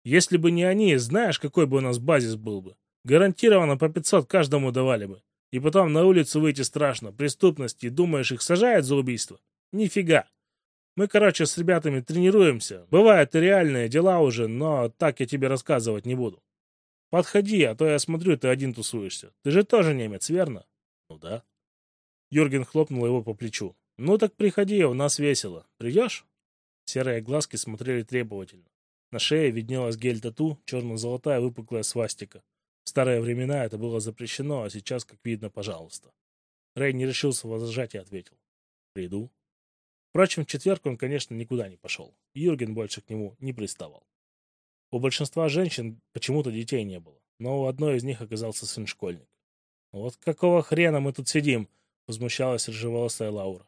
Если бы не они, знаешь, какой бы у нас базис был бы? Гарантированно по 500 каждому давали бы. И потом на улицу выйти страшно, преступности, думаешь, их сажают за убийство? Нифига. Мы, короче, с ребятами тренируемся. Бывают и реальные дела уже, но так я тебе рассказывать не буду. Подходи, а то я смотрю, ты один тусуешься. Ты же тоже немец, верно? Ну да. Юрген хлопнул его по плечу. Ну так приходи, у нас весело. Придешь? Серые глазки смотрели требовательно. На шее виднелась гель-тату, черно-золотая выпуклая свастика. В старые времена это было запрещено, а сейчас, как видно, пожалуйста. Рэй не решился возражать и ответил. Приду. Впрочем, в четверг он, конечно, никуда не пошел. Юрген больше к нему не приставал. У большинства женщин почему-то детей не было, но у одной из них оказался сын-школьник. «Вот какого хрена мы тут сидим?» — возмущалась рыжеволосая Лаура.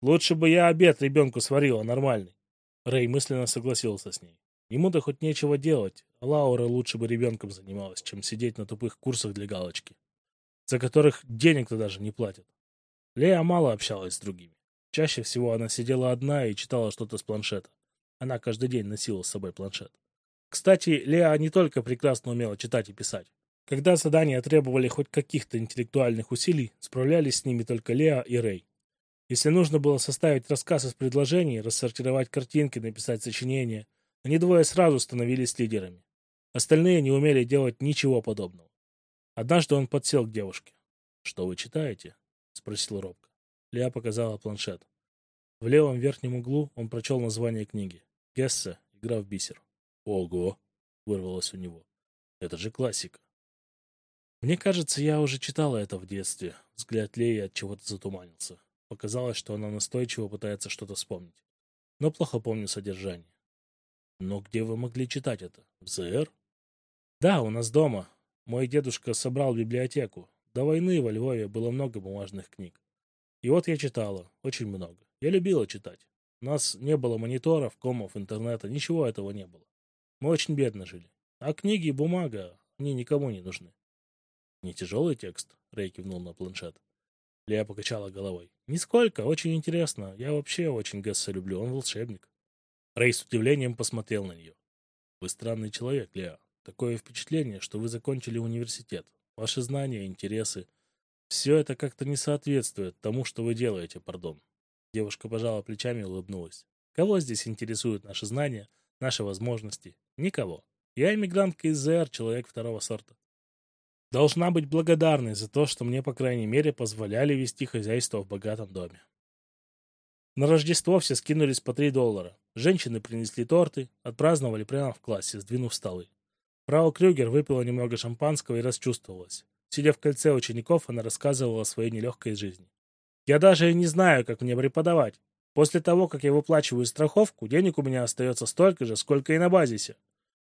«Лучше бы я обед ребенку сварила нормальный». Рэй мысленно согласился с ней. Ему-то хоть нечего делать, Лаура лучше бы ребенком занималась, чем сидеть на тупых курсах для галочки, за которых денег-то даже не платят. Лея мало общалась с другими. Чаще всего она сидела одна и читала что-то с планшета. Она каждый день носила с собой планшет. Кстати, Леа не только прекрасно умела читать и писать. Когда задания требовали хоть каких-то интеллектуальных усилий, справлялись с ними только Леа и Рэй. Если нужно было составить рассказ из предложений, рассортировать картинки, написать сочинение, они двое сразу становились лидерами. Остальные не умели делать ничего подобного. Однажды он подсел к девушке. «Что вы читаете?» — спросил робко. Леа показала планшет. В левом верхнем углу он прочел название книги. «Гессе. Игра в бисер». «Ого!» — вырвалось у него. «Это же классика». Мне кажется, я уже читала это в детстве. Взгляд Леи от чего-то затуманился. Показалось, что она настойчиво пытается что-то вспомнить. Но плохо помню содержание. Но где вы могли читать это? В ЗР? Да, у нас дома. Мой дедушка собрал библиотеку. До войны во Львове было много бумажных книг. И вот я читала. Очень много. Я любила читать. У нас не было мониторов, комов, интернета. Ничего этого не было. Мы очень бедно жили. А книги и бумага, они никому не нужны. Не тяжелый текст? Рэй кивнул на планшет. Лея покачала головой. Нисколько, очень интересно. Я вообще очень Гесса люблю, он волшебник. Рэй с удивлением посмотрел на нее. Вы странный человек, Леа. Такое впечатление, что вы закончили университет. Ваши знания, интересы. Все это как-то не соответствует тому, что вы делаете, пардон. Девушка пожала плечами и улыбнулась. Кого здесь интересуют наши знания, наши возможности? Никого. Я иммигрантка из ЗР, человек второго сорта. Должна быть благодарной за то, что мне, по крайней мере, позволяли вести хозяйство в богатом доме. На Рождество все скинулись по 3 доллара. Женщины принесли торты, отпраздновали прямо в классе, сдвинув столы. Фрау Крюгер выпила немного шампанского и расчувствовалась. Сидя в кольце учеников, она рассказывала о своей нелегкой жизни. «Я даже и не знаю, как мне преподавать. После того, как я выплачиваю страховку, денег у меня остается столько же, сколько и на базисе.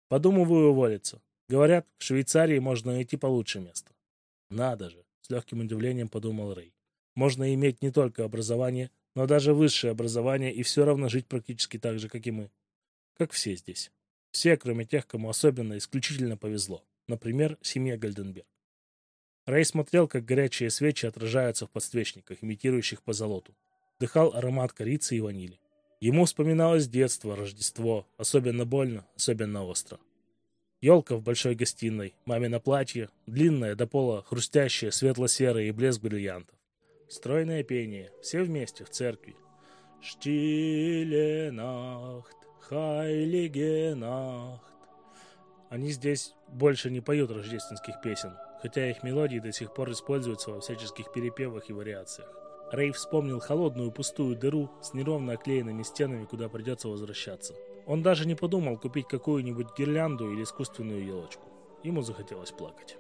Подумываю уволиться. Говорят, в Швейцарии можно найти получше место». «Надо же!» — с легким удивлением подумал Рэй. «Можно иметь не только образование, но даже высшее образование и все равно жить практически так же, как и мы. Как все здесь. Все, кроме тех, кому особенно исключительно повезло. Например, семья Гальденберг. Рэй смотрел, как горячие свечи отражаются в подсвечниках, имитирующих позолоту. Дыхал аромат корицы и ванили. Ему вспоминалось детство, Рождество, особенно больно, особенно остро. Елка в большой гостиной, мамино платье, длинное до пола, хрустящее, светло-серое и блеск бриллиантов. Стройное пение, все вместе в церкви. Штиле нахт, хайлиге нахт. Они здесь больше не поют рождественских песен, хотя их мелодии до сих пор используются во всяческих перепевах и вариациях. Рэй вспомнил холодную пустую дыру с неровно оклеенными стенами, куда придется возвращаться. Он даже не подумал купить какую-нибудь гирлянду или искусственную елочку. Ему захотелось плакать.